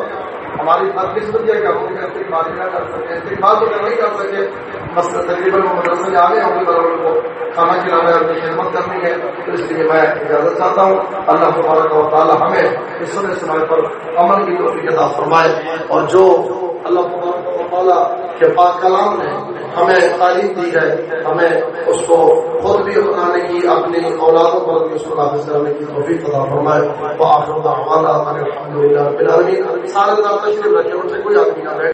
ہماری قسمت یہ کہ ہم استقبال نہ کر سکے استقبال تو نہیں کر سکے بس تقریباً وہ مدرسے میں آگے ہوں گے ان کو کھانا کھلانا ہے اپنی خدمت کرنی ہے۔ تو اس لیے میں اجازت چاہتا ہوں، اللہ تبارک و تعالیٰ ہمیں اس سنے سنائے پر عمل کی توفیق عطا فرمائے۔ اور جو اللہ تبارک و تعالیٰ کے پاک کلام نے ہمیں تعلیم دی ہے، ہمیں اس کو خود بھی اپنانے کی، اپنی اولادوں پر بھی اس کو نافذ کرنے کی توفیق عطا فرمائے۔ وہ آخر دعوانا الحمد للہ سارے تشریف رکھے ان سے کوئی آدمی نہ بیٹھے۔